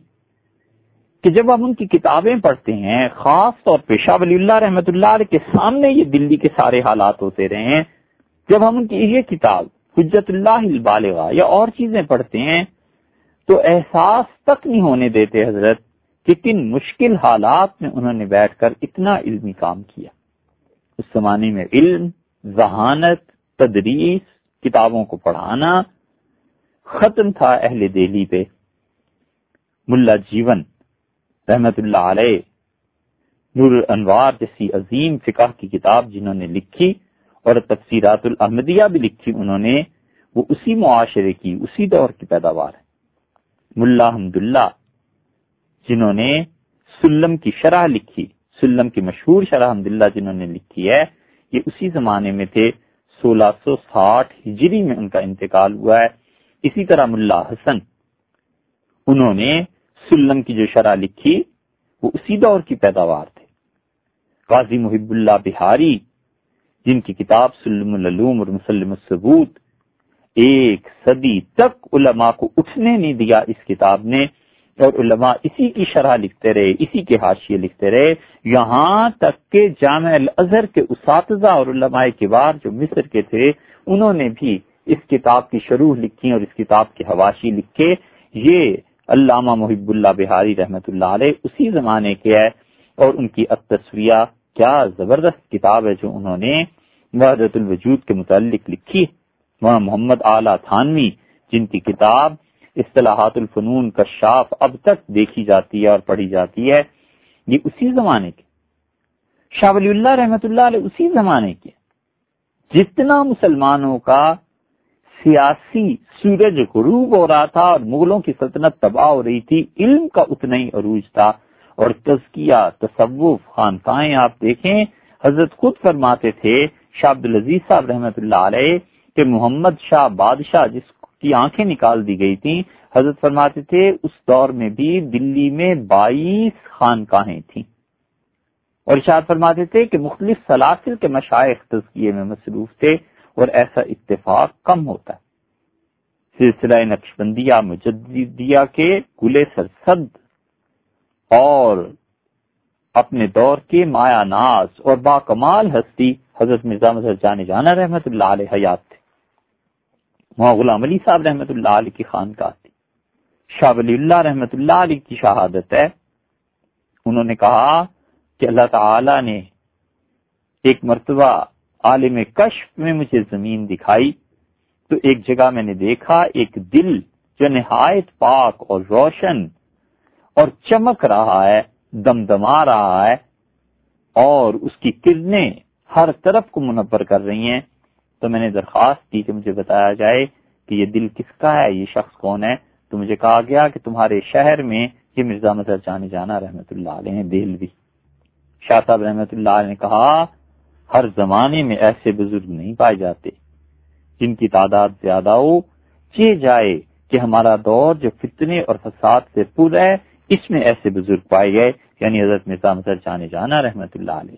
کہ جب ہم ان کی کتابیں پڑھتے ہیں، خاص طور پہ شاہ ولی اللہ رحمت اللہ علیہ کے سامنے یہ دلی کے سارے حالات ہوتے رہے ہیں جب ہم ان کی یہ کتاب، حجت اللہ البالغ یا اور چیزیں پڑھتے ہیں، تو احساس تک نہیں ہونے دیتے حضرت کہ کن مشکل حالات میں انہوں نے بیٹھ کر اتنا علمی کام کیا۔ اس زمانے میں علم، ذہانت، تدریس، کتابوں کو پڑھانا، ختم تھا اہل دہلی پہ۔ ملا جیون۔ رحمت اللہ علیہ، نور انوار جیسی عظیم فقہ کی کتاب جنہوں نے لکھی اور تفسیرات الحمدیہ بھی لکھی انہوں نے، وہ اسی معاشرے کی، اسی دور کی پیداوار ہے۔ ملا حمد اللہ جنہوں نے سلم کی شرح لکھی، سلم کی مشہور شرح حمد اللہ جنہوں نے لکھی ہے، یہ اسی زمانے میں تھے، سولہ سو ساٹھ ہجری میں ان کا انتقال ہوا ہے۔ اسی طرح ملا حسن، انہوں نے سلم کی جو شرح لکھی، وہ اسی دور کی پیداوار تھے قاضی محب اللہ بہاری، جن کی کتاب سلم العلوم اور مسلم الثبوت، ایک صدی تک علماء کو اٹھنے نہیں دیا اس کتاب نے، اور علماء اسی کی شرح لکھتے رہے، اسی کے حاشیے لکھتے رہے۔ یہاں تک کہ جامع الازہر کے اساتذہ اور علماء کبار جو مصر کے تھے، انہوں نے بھی اس کتاب کی شروع لکھی اور اس کتاب کے حواشی لکھے۔ یہ علامہ محب اللہ بہاری رحمت اللہ علیہ اسی زمانے کے ہے اور ان کی تصویہ کیا زبردست کتاب ہے جو انہوں نے وحدت الوجود کے متعلق لکھی وہاں محمد اعلی تھانوی جن کی کتاب اصطلاحات الفنون کا شاف اب تک دیکھی جاتی ہے اور پڑھی جاتی ہے، یہ اسی زمانے کے۔ شاہ ولی اللہ رحمت اللہ علیہ اسی زمانے کے۔ جتنا مسلمانوں کا سیاسی سورج غروب ہو رہا تھا اور مغلوں کی سلطنت تباہ ہو رہی تھی، علم کا اتنا ہی عروج تھا۔ اور تزکیہ، تصوف، خانقاہیں آپ دیکھیں، حضرت خود فرماتے تھے، شاہ عبد العزیز صاحب رحمت اللہ علیہ، کہ محمد شاہ بادشاہ جس کی آنکھیں نکال دی گئی تھیں، حضرت فرماتے تھے، اس دور میں بھی دلی میں بائیس خانقاہیں تھیں۔ اور اشاد فرماتے تھے کہ مختلف سلاسل کے مشائق تزکیے میں مصروف تھے۔ اور ایسا اتفاق کم ہوتا ہے۔ سلسلہ نقشبندیہ مجدیہ کے گلے سرسد اور اپنے دور کے مایا ناز اور با کمال ہستی حضرت مرزا مظہر جانے جانا رحمت اللہ علیہ حیات تھے۔ وہاں غلام علی صاحب رحمت اللہ علیہ کی خانقاہ تھی۔ شاہ ولی اللہ رحمت اللہ علیہ کی شہادت ہے۔ انہوں نے کہا کہ اللہ تعالی نے ایک مرتبہ عالم کشف میں مجھے زمین دکھائی، تو ایک جگہ میں نے دیکھا، ایک دل جو نہایت پاک اور روشن اور چمک رہا ہے دم دما رہا ہے اور اس کی کرنیں ہر طرف کو منور کر رہی ہیں۔ تو میں نے درخواست کی کہ مجھے بتایا جائے کہ یہ دل کس کا ہے، یہ شخص کون ہے؟ تو مجھے کہا گیا کہ تمہارے شہر میں یہ مرزا مظہر جانے جانا رحمت اللہ علیہ دل بھی شاہ صاحب رحمت اللہ علیہ نے کہا ہر زمانے میں ایسے بزرگ نہیں پائے جاتے۔ جن کی تعداد زیادہ ہو چی جائے کہ ہمارا دور جو فتنے اور فساد سے پر ہے، اس میں ایسے بزرگ پائے گئے۔ یعنی حضرت مرزا مظہر جانے جانا رحمت اللہ علیہ۔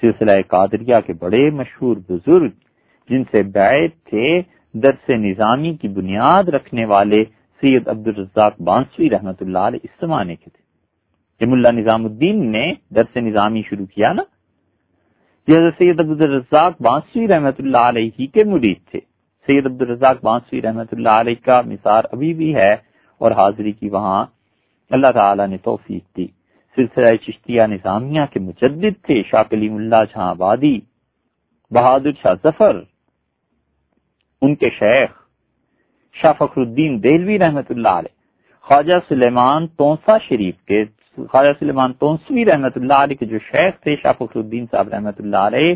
سلسلہ قادریہ کے بڑے مشہور بزرگ، جن سے بیعت تھے، درس نظامی کی بنیاد رکھنے والے سید عبد الرزاق بانسوی رحمت اللہ علیہ اس زمانے کے تھے۔ جب اللہ نظام الدین نے درس نظامی شروع کیا نا یہ سید عبد الرزاق بانسوی رحمت اللہ علیہ ہی کے مرید تھے۔ سید عبد الرزاق بانسوی رحمت اللہ علیہ کا مثار ابھی بھی ہے اور حاضری کی وہاں اللہ تعالی نے توفیق دی۔ سلسلہ چشتیہ نظامیہ کے مجدد تھے، شاہ کلیم اللہ جہاں آبادی، بہادر شاہ ظفر، ان کے شیخ، شاہ فخر الدین دہلوی رحمت اللہ علیہ، خواجہ سلیمان تونسا شریف کے خواجہ سلیمان تونسوی رحمت اللہ علیہ کے جو شیخ تھے شاہ فخر الدین صاحب رحمت اللہ علیہ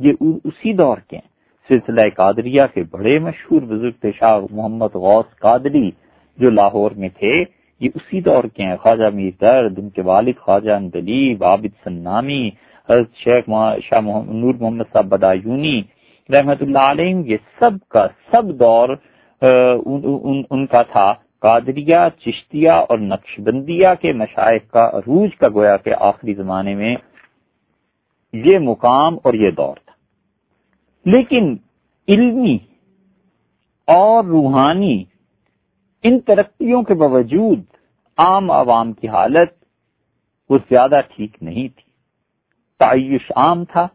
یہ اسی دور کے ہیں۔ سلسلہ قادریہ کے بڑے مشہور بزرگ تھے شاہ محمد غوث قادری جو لاہور میں تھے یہ اسی دور کے ہیں۔ خواجہ میر درد ان کے والد خواجہ اندلیب عابد سنامی حضرت شیخ شاہ محمد نور محمد صاحب بدایونی رحمت اللہ علیہ یہ سب کا سب دور ان, ان کا تھا۔ قادریہ، چشتیہ اور نقشبندیہ کے مشائق کا عروج کا گویا کے آخری زمانے میں یہ مقام اور یہ دور تھا۔ لیکن علمی اور روحانی ان ترقیوں کے باوجود عام عوام کی حالت وہ زیادہ ٹھیک نہیں تھی۔ تعیش عام تھا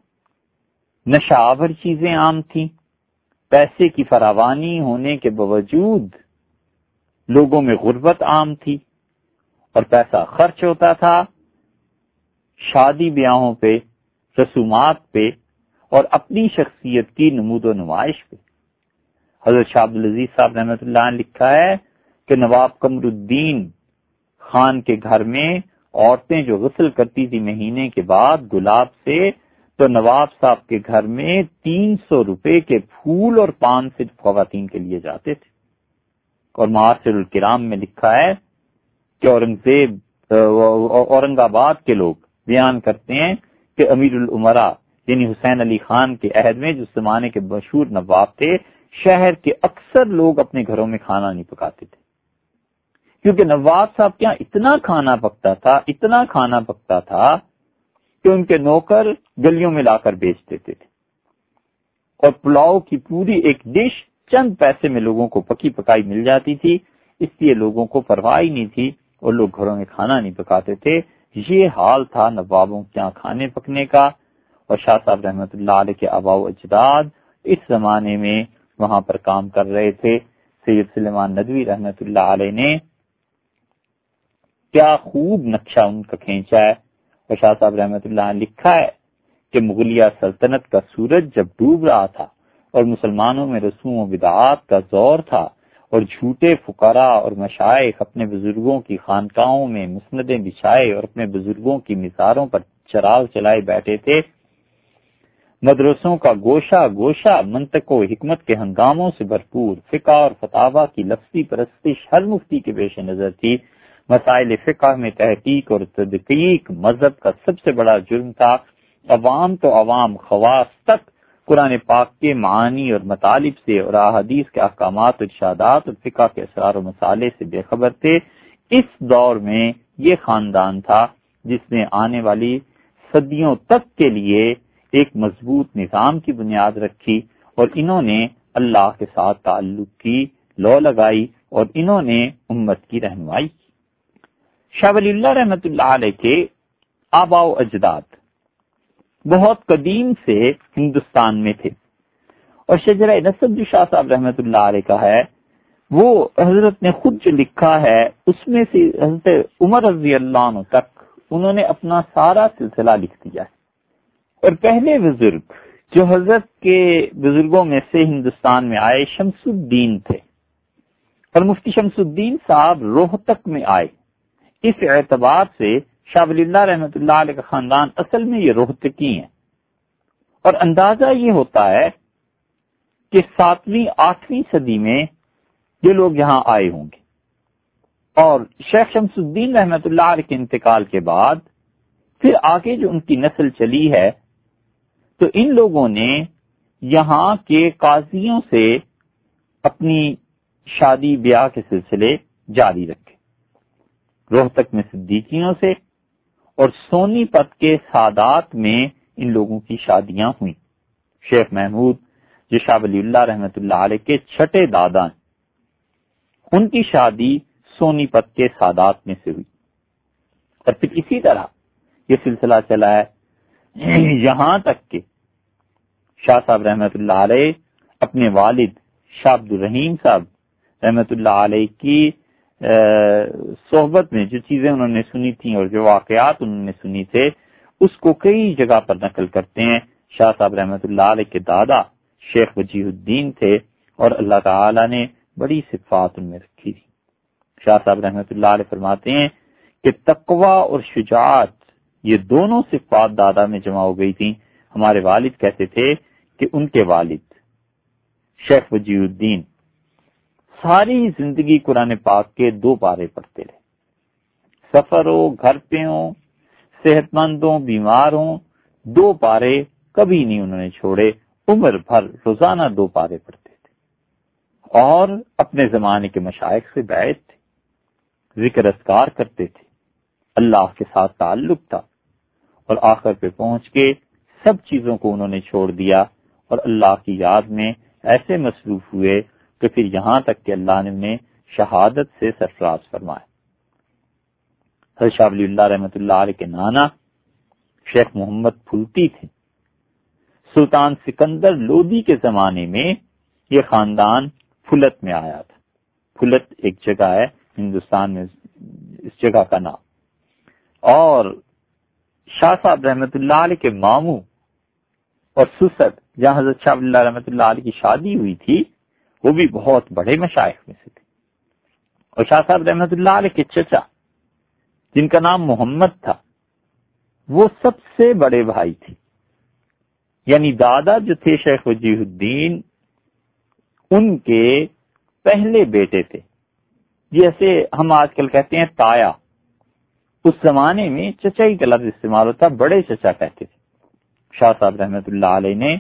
نشاور چیزیں عام تھیں، پیسے کی فراوانی ہونے کے باوجود لوگوں میں غربت عام تھی اور پیسہ خرچ ہوتا تھا، شادی بیاہوں پہ، رسومات پہ اور اپنی شخصیت کی نمود و نمائش پہ۔ حضرت شاہ العزیز صاحب رحمۃ اللہ نے لکھا ہے کہ نواب قمر الدین خان کے گھر میں عورتیں جو غسل کرتی تھی مہینے کے بعد گلاب سے، تو نواب صاحب کے گھر میں تین سو روپے کے پھول اور پان سے خواتین کے لیے جاتے تھے۔ اور معاصر الکرام میں لکھا ہے کہ اورنگزیب اورنگ آباد کے لوگ بیان کرتے ہیں کہ امیر العمرا یعنی حسین علی خان کے عہد میں جو زمانے کے مشہور نواب تھے، شہر کے اکثر لوگ اپنے گھروں میں کھانا نہیں پکاتے تھے۔ کیونکہ نواب صاحب کے یہاں اتنا کھانا پکتا تھا، اتنا کھانا پکتا تھا کہ ان کے نوکر گلیوں میں لا کر بیچ دیتے تھے۔ اور پلاؤ کی پوری ایک ڈش چند پیسے میں لوگوں کو پکی پکائی مل جاتی تھی، اس لیے لوگوں کو پرواہ نہیں تھی اور لوگ گھروں میں کھانا نہیں پکاتے تھے۔ یہ حال تھا نوابوں کے یہاں کھانے پکنے کا۔ اور شاہ صاحب رحمت اللہ علیہ کے ابا و اجداد اس زمانے میں وہاں پر کام کر رہے تھے۔ سید سلیمان ندوی رحمت اللہ علیہ نے کیا خوب نقشہ ان کا کھینچا ہے۔ اور شاہ صاحب رحمۃ اللہ نے لکھا ہے کہ مغلیہ سلطنت کا سورج جب ڈوب رہا تھا اور مسلمانوں میں رسوم و بدعات کا زور تھا اور جھوٹے فقراء اور مشائق اپنے بزرگوں کی خانقاہوں میں مسندیں بچھائے اور اپنے بزرگوں کی مثاروں پر چراغ چلائے بیٹھے تھے۔ مدرسوں کا گوشہ گوشہ منطق و حکمت کے ہنگاموں سے بھرپور فقہ اور فتح کی لفظی پرستش ہر مفتی کے پیش نظر تھی۔ مسائل فقہ میں تحقیق اور تدقیق مذہب کا سب سے بڑا جرم تھا۔ عوام تو عوام خواص تک قرآن پاک کے معانی اور مطالب سے اور احادیث کے احکامات ارشادات اور فقہ کے اسرار و مسالے سے بے خبر تھے۔ اس دور میں یہ خاندان تھا جس نے آنے والی صدیوں تک کے لیے ایک مضبوط نظام کی بنیاد رکھی اور انہوں نے اللہ کے ساتھ تعلق کی، لو لگائی اور انہوں نے امت کی رہنمائی کی۔ شاہ ولی اللہ رحمت اللہ علیہ کے آبا و اجداد بہت قدیم سے ہندوستان میں تھے۔ اور شجرہ نصب جو شاہ صاحب رحمت اللہ علیہ کا ہے، وہ حضرت نے خود جو لکھا ہے، اس میں سے حضرت عمر رضی اللہ عنہ تک انہوں نے اپنا سارا سلسلہ لکھ دیا ہے۔ اور پہلے بزرگ جو حضرت کے بزرگوں میں سے ہندوستان میں آئے، شمس الدین تھے۔ اور مفتی شمس الدین صاحب روہتک میں آئے۔ اس اعتبار سے شاہ ولی اللہ رحمۃ اللہ علیہ کا خاندان اصل میں یہ روہتکی ہیں۔ اور اندازہ یہ ہوتا ہے کہ ساتویں، آٹھویں صدی میں یہ لوگ یہاں آئے ہوں گے۔ اور شیخ شمس الدین رحمت اللہ علیہ کے انتقال کے بعد پھر آگے جو ان کی نسل چلی ہے، تو ان لوگوں نے یہاں کے قاضیوں سے اپنی شادی، بیاہ کے سلسلے جاری رکھے۔ روہتک میں صدیقیوں سے اور سونی پت کے سادات میں ان لوگوں کی شادیاں ہوئیں۔ شیخ محمود، جو شاہ ولی اللہ رحمت اللہ علیہ کے چھٹے دادا ہیں، ان کی شادی سونی پت کے سادات میں سے ہوئی۔ اور پھر اسی طرح یہ سلسلہ چلا ہے یہاں تک کہ شاہ صاحب رحمت اللہ علیہ، اپنے والد شاہ عبد الرحیم صاحب رحمت اللہ علیہ کی صحبت میں جو چیزیں انہوں نے سنی تھیں اور جو واقعات انہوں نے سنی تھے، اس کو کئی جگہ پر نقل کرتے ہیں۔ شاہ صاحب رحمت اللہ علیہ کے دادا شیخ وجیح الدین تھے اور اللہ تعالی نے بڑی صفات ان میں رکھی تھی شاہ صاحب رحمت اللہ علیہ فرماتے ہیں کہ تقوا اور شجاعت، یہ دونوں صفات دادا میں جمع ہو گئی تھی ہمارے والد کہتے تھے کہ ان کے والد شیخ وجی الدین ساری زندگی قرآن پاک کے دو پارے پڑھتے رہے۔ سفر ہو، گھر پہ ہوں، صحت مند ہوں، بیمار ہوں، دو پارے کبھی نہیں انہوں نے چھوڑے، عمر بھر روزانہ دو پارے پڑھتے تھے۔ اور اپنے زمانے کے مشائق سے بیٹھ تھے ذکر اسکار کرتے تھے۔ اللہ کے ساتھ تعلق تھا اور آخر پہ پہنچ کے سب چیزوں کو انہوں نے چھوڑ دیا اور اللہ کی یاد میں ایسے مصروف ہوئے کہ پھر یہاں تک کہ اللہ نے شہادت سے سرفراز فرمائے شاہ ولی اللہ رحمۃ اللہ علیہ کے نانا شیخ محمد پھلتی تھے۔ سلطان سکندر لودی کے زمانے میں یہ خاندان پھلت میں آیا تھا۔ پھلت ایک جگہ ہے، ہندوستان میں اس جگہ کا نام۔ اور شاہ صاحب رحمت اللہ علیہ کے ماموں اور سسر، جہاں حضرت شاہ اللہ رحمۃ اللہ علیہ کی شادی ہوئی تھی وہ بھی بہت بڑے مشائق میں سے تھے۔ اور شاہ صاحب رحمت اللہ علیہ کے چچا، جن کا نام محمد تھا، وہ سب سے بڑے بھائی تھے۔ یعنی دادا جو تھے شیخ وجیح الدین، ان کے پہلے بیٹے تھے۔ جیسے ہم آج کل کہتے ہیں تایا، اس زمانے میں چچا ہی کا لفظ استعمال ہوتا، بڑے چچا کہتے تھے۔ شاہ صاحب رحمت اللہ علیہ نے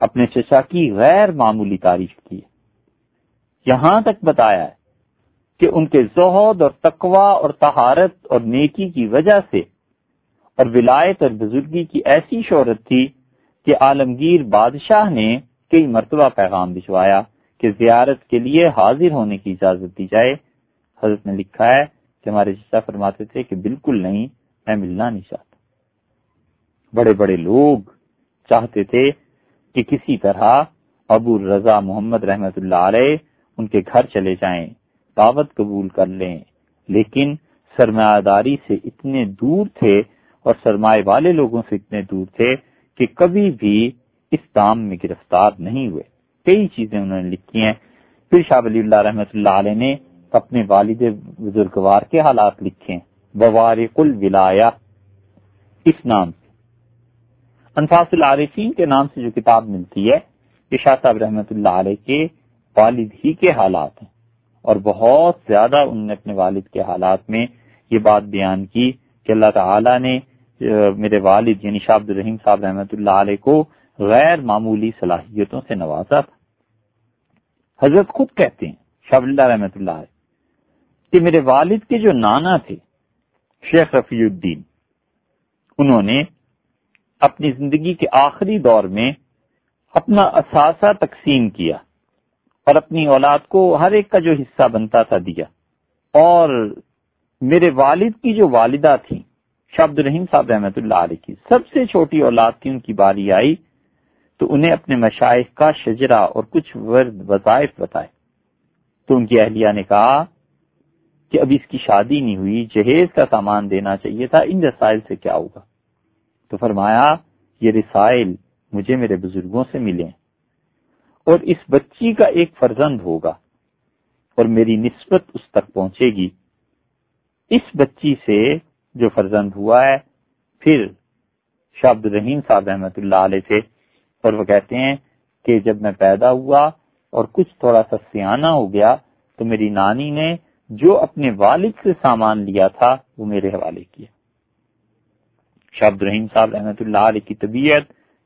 اپنے چچا کی غیر معمولی تعریف کی یہاں تک بتایا ہے کہ ان کے زہد اور تقوا اور تہارت اور نیکی کی وجہ سے اور ولایت اور بزرگی کی ایسی شہرت تھی کہ عالمگیر بادشاہ نے کئی مرتبہ پیغام بھجوایا کہ زیارت کے لیے حاضر ہونے کی اجازت دی جائے۔ حضرت نے لکھا ہے کہ ہمارے چچا فرماتے تھے کہ بالکل نہیں، میں ملنا نہیں چاہتا۔ بڑے بڑے لوگ چاہتے تھے کہ کسی طرح ابو رضا محمد رحمت اللہ علیہ ان کے گھر چلے جائیں، دعوت قبول کر لیں۔ لیکن سرمایہ داری سے اتنے دور تھے اور سرمایہ والے لوگوں سے اتنے دور تھے کہ کبھی بھی اس کام میں گرفتار نہیں ہوئے۔ کئی چیزیں انہوں نے لکھی ہیں۔ پھر شاہ ولی اللہ رحمۃ اللہ علیہ نے اپنے والد بزرگوار کے حالات لکھے ہیں۔ بوارق الولایا اس نام سے انفاس العارفین کے نام سے جو کتاب ملتی ہے، یہ شاہ صاحب رحمۃ اللہ علیہ کے والد ہی کے حالات ہیں۔ اور بہت زیادہ انہوں نے اپنے والد کے حالات میں یہ بات بیان کی کہ اللہ تعالی نے میرے والد یعنی شاہ عبد الرحیم صاحب رحمۃ اللہ علیہ کو غیر معمولی صلاحیتوں سے نوازا تھا۔ حضرت خود کہتے ہیں، شاہ اللہ رحمۃ اللہ علیہ، کہ میرے والد کے جو نانا تھے، شیخ رفیع الدین، انہوں نے اپنی زندگی کے آخری دور میں اپنا اثاثہ تقسیم کیا اور اپنی اولاد کو ہر ایک کا جو حصہ بنتا تھا دیا۔ اور میرے والد کی جو والدہ تھی شبد الرحیم صاحب رحمۃ اللہ علیہ کی، سب سے چھوٹی اولاد تھی، ان کی باری آئی تو انہیں اپنے مشائق کا شجرا اور کچھ ورد وظائف بتائے۔ تو ان کی اہلیہ نے کہا کہ ابھی اس کی شادی نہیں ہوئی، جہیز کا سامان دینا چاہیے تھا، ان رسائل سے کیا ہوگا؟ تو فرمایا، یہ رسائل مجھے میرے بزرگوں سے ملے اور اس بچی کا ایک فرزند ہوگا اور میری نسبت اس تک پہنچے گی۔ اس بچی سے جو فرزند ہوا ہے، پھر شاہد الرحیم صاحب رحمت اللہ علیہ سے اور وہ کہتے ہیں کہ جب میں پیدا ہوا اور کچھ تھوڑا سا سیاح ہو گیا، تو میری نانی نے جو اپنے والد سے سامان لیا تھا، وہ میرے حوالے کیا۔ شاہد الرحیم صاحب رحمت اللہ علیہ کی طبیعت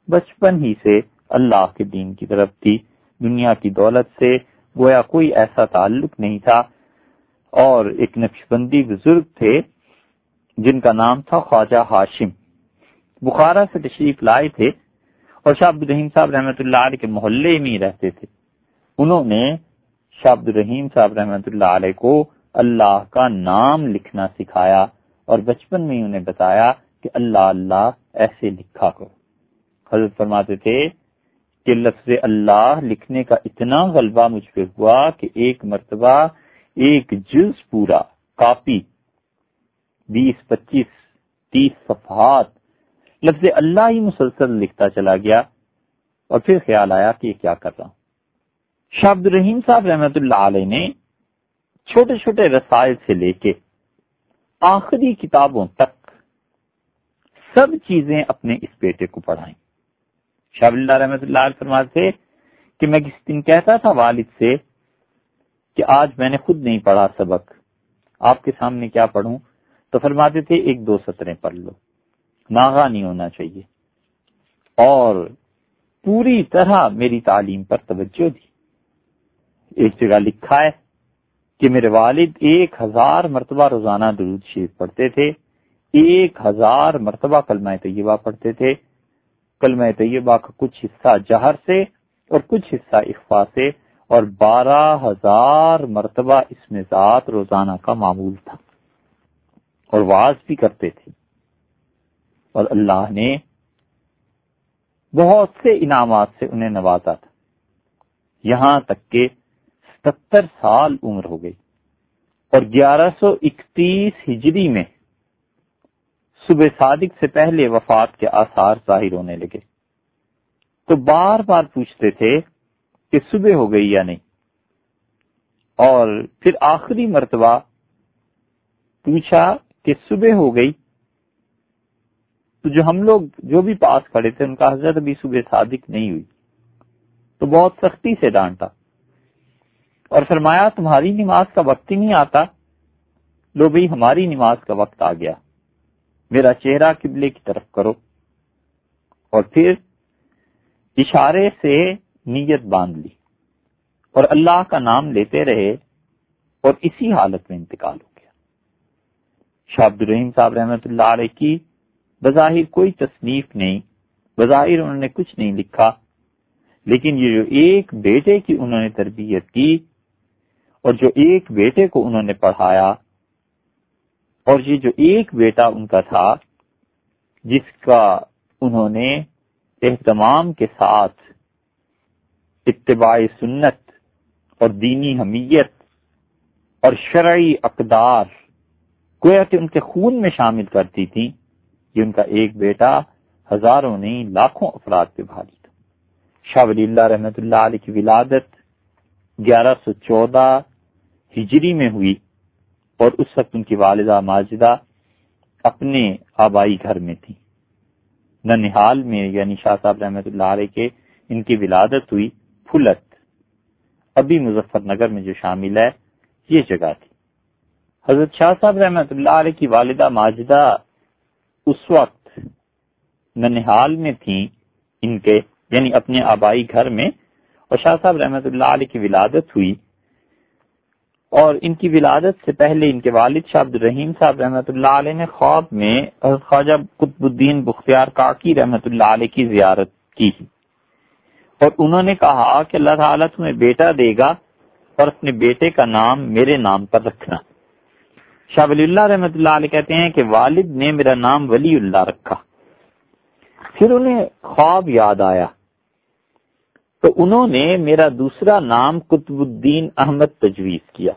بچپن ہی سے اللہ کے دین کی طرف تھی۔ دنیا کی دولت سے گویا کوئی ایسا تعلق نہیں تھا۔ اور ایک نقش بندی بزرگ تھے جن کا نام تھا خواجہ ہاشم۔ بخارا سے تشریف لائے تھے اور شاہ عبد الرحیم صاحب رحمۃ اللہ علیہ کے محلے میں ہی رہتے تھے۔ انہوں نے شاہ عبد الرحیم صاحب رحمۃ اللہ علیہ کو اللہ کا نام لکھنا سکھایا اور بچپن میں ہی انہیں بتایا کہ اللہ اللہ ایسے لکھا کرو۔ حضرت فرماتے تھے کہ لفظ اللہ لکھنے کا اتنا غلبہ مجھ پہ ہوا کہ ایک مرتبہ ایک جز پورا کاپی بیس، پچیس، تیس صفحات لفظ اللہ ہی مسلسل لکھتا چلا گیا اور پھر خیال آیا کہ یہ کیا کر رہا ہوں۔ شاہ عبد الرحیم صاحب رحمت اللہ علیہ نے چھوٹے چھوٹے رسائل سے لے کے آخری کتابوں تک سب چیزیں اپنے اس بیٹے کو پڑھائیں۔ شاہ اللہ رحمت اللہ علیہ فرماتے کہ میں کس دن کہتا تھا والد سے کہ آج میں نے خود نہیں پڑھا سبق، آپ کے سامنے کیا پڑھوں؟ تو فرماتے تھے ایک دو سطریں پڑھ لو، ناغا نہیں ہونا چاہیے۔ اور پوری طرح میری تعلیم پر توجہ دی۔ ایک جگہ لکھا ہے کہ میرے والد ایک ہزار مرتبہ روزانہ درود شریف پڑھتے تھے۔ ایک ہزار مرتبہ کلمہ طیبہ پڑھتے تھے۔ کلمہ طیبہ کا کچھ حصہ جہر سے اور کچھ حصہ اخفا سے اور بارہ ہزار مرتبہ اس میں ذات روزانہ کا معمول تھا۔ اور واز بھی کرتے تھے۔ اور اللہ نے بہت سے انعامات سے انہیں نوازا تھا۔ یہاں تک کہ ستر سال عمر ہو گئی۔ اور گیارہ سو اکتیس ہجری میں صبح صادق سے پہلے وفات کے آثار ظاہر ہونے لگے۔ تو بار بار پوچھتے تھے کہ صبح ہو گئی یا نہیں۔ اور پھر آخری مرتبہ پوچھا کہ صبح ہو گئی؟ تو جو ہم لوگ جو بھی پاس کھڑے تھے، ان کا حضرت ابھی صبح صادق نہیں ہوئی۔ تو بہت سختی سے ڈانٹا۔ اور فرمایا، تمہاری نماز کا وقت ہی نہیں آتا۔ لو بھائی، ہماری نماز کا وقت آ گیا۔ میرا چہرہ قبلے کی طرف کرو۔ اور پھر اشارے سے نیت باندھ لی۔ اور اللہ کا نام لیتے رہے اور اسی حالت میں انتقال ہو گیا۔ شاہ عبد الرحیم صاحب رحمت اللہ علیہ کی بظاہر کوئی تصنیف نہیں، بظاہر انہوں نے کچھ نہیں لکھا، لیکن یہ جو ایک بیٹے کی انہوں نے تربیت کی اور جو ایک بیٹے کو انہوں نے پڑھایا اور یہ جو ایک بیٹا ان کا تھا، جس کا انہوں نے اہتمام کے ساتھ اتباع سنت اور دینی حمیت اور شرعی اقدار گویا کہ ان کے خون میں شامل کرتی تھی، یہ ان کا ایک بیٹا ہزاروں نہیں، لاکھوں افراد پہ بھاری تھا۔ شاہ ولی اللہ رحمت اللہ علیہ کی ولادت گیارہ سو چودہ ہجری میں ہوئی۔ اور اس وقت ان کی والدہ ماجدہ اپنے آبائی گھر میں تھی ننحال میں یعنی شاہ صاحب رحمت اللہ علیہ کے ان کی ولادت ہوئی پھلت ابھی مظفر نگر میں جو شامل ہے، یہ جگہ تھی۔ حضرت شاہ صاحب رحمت اللہ علیہ کی والدہ ماجدہ اس وقت ننحال میں تھیں، ان کے یعنی اپنے آبائی گھر میں، اور شاہ صاحب رحمت اللہ علیہ کی ولادت ہوئی اور ان کی ولادت سے پہلے ان کے والد شاہ عبد الرحیم صاحب رحمت اللہ علیہ نے خواب میں خواجہ قطب الدین بختیار کاکی رحمت اللہ علیہ کی زیارت کی اور انہوں نے کہا کہ اللہ تعالیٰ تمہیں بیٹا دے گا اور اپنے بیٹے کا نام میرے نام پر رکھنا۔ شاہ ولی اللہ رحمت اللہ علیہ کہتے ہیں کہ والد نے میرا نام ولی اللہ رکھا۔ پھر انہیں خواب یاد آیا۔ تو انہوں نے میرا دوسرا نام قطب الدین احمد تجویز کیا۔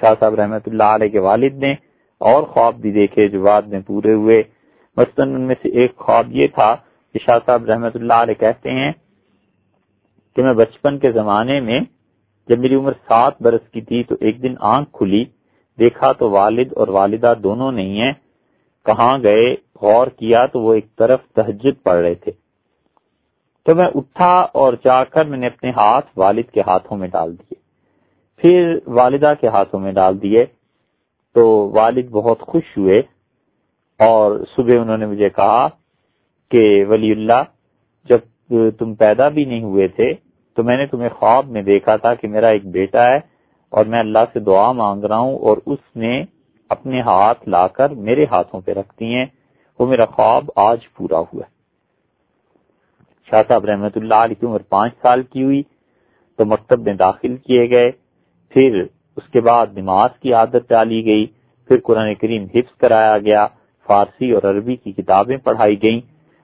شاہ صاحب رحمت اللہ علیہ کے والد نے اور خواب بھی دیکھے جو بعد میں پورے ہوئے۔ مثلاً ان میں سے ایک خواب یہ تھا کہ شاہ صاحب رحمت اللہ علیہ کہتے ہیں کہ میں بچپن کے زمانے میں جب میری عمر سات برس کی تھی تو ایک دن آنکھ کھلی، دیکھا تو والد اور والدہ دونوں نہیں ہیں۔ کہاں گئے؟ غور کیا تو وہ ایک طرف تہجد پڑھ رہے تھے۔ تو میں اٹھا اور جا کر میں نے اپنے ہاتھ والد کے ہاتھوں میں ڈال دیے۔ پھر والدہ کے ہاتھوں میں ڈال دیے۔ تو والد بہت خوش ہوئے اور صبح انہوں نے مجھے کہا کہ، ولی اللہ، جب تم پیدا بھی نہیں ہوئے تھے، تو میں نے تمہیں خواب میں دیکھا تھا کہ میرا ایک بیٹا ہے اور میں اللہ سے دعا مانگ رہا ہوں اور اس نے اپنے ہاتھ لا کر میرے ہاتھوں پہ رکھتی ہیں۔ وہ میرا خواب آج پورا ہوا ہے۔ شاہ صاحب رحمت اللہ علیہ کی عمر پانچ سال کی ہوئی، تو مکتب میں داخل کیے گئے۔ پھر اس کے بعد نماز کی عادت ڈالی گئی۔ پھر قرآن کریم حفظ کرایا گیا۔ فارسی اور عربی کی کتابیں پڑھائی گئیں۔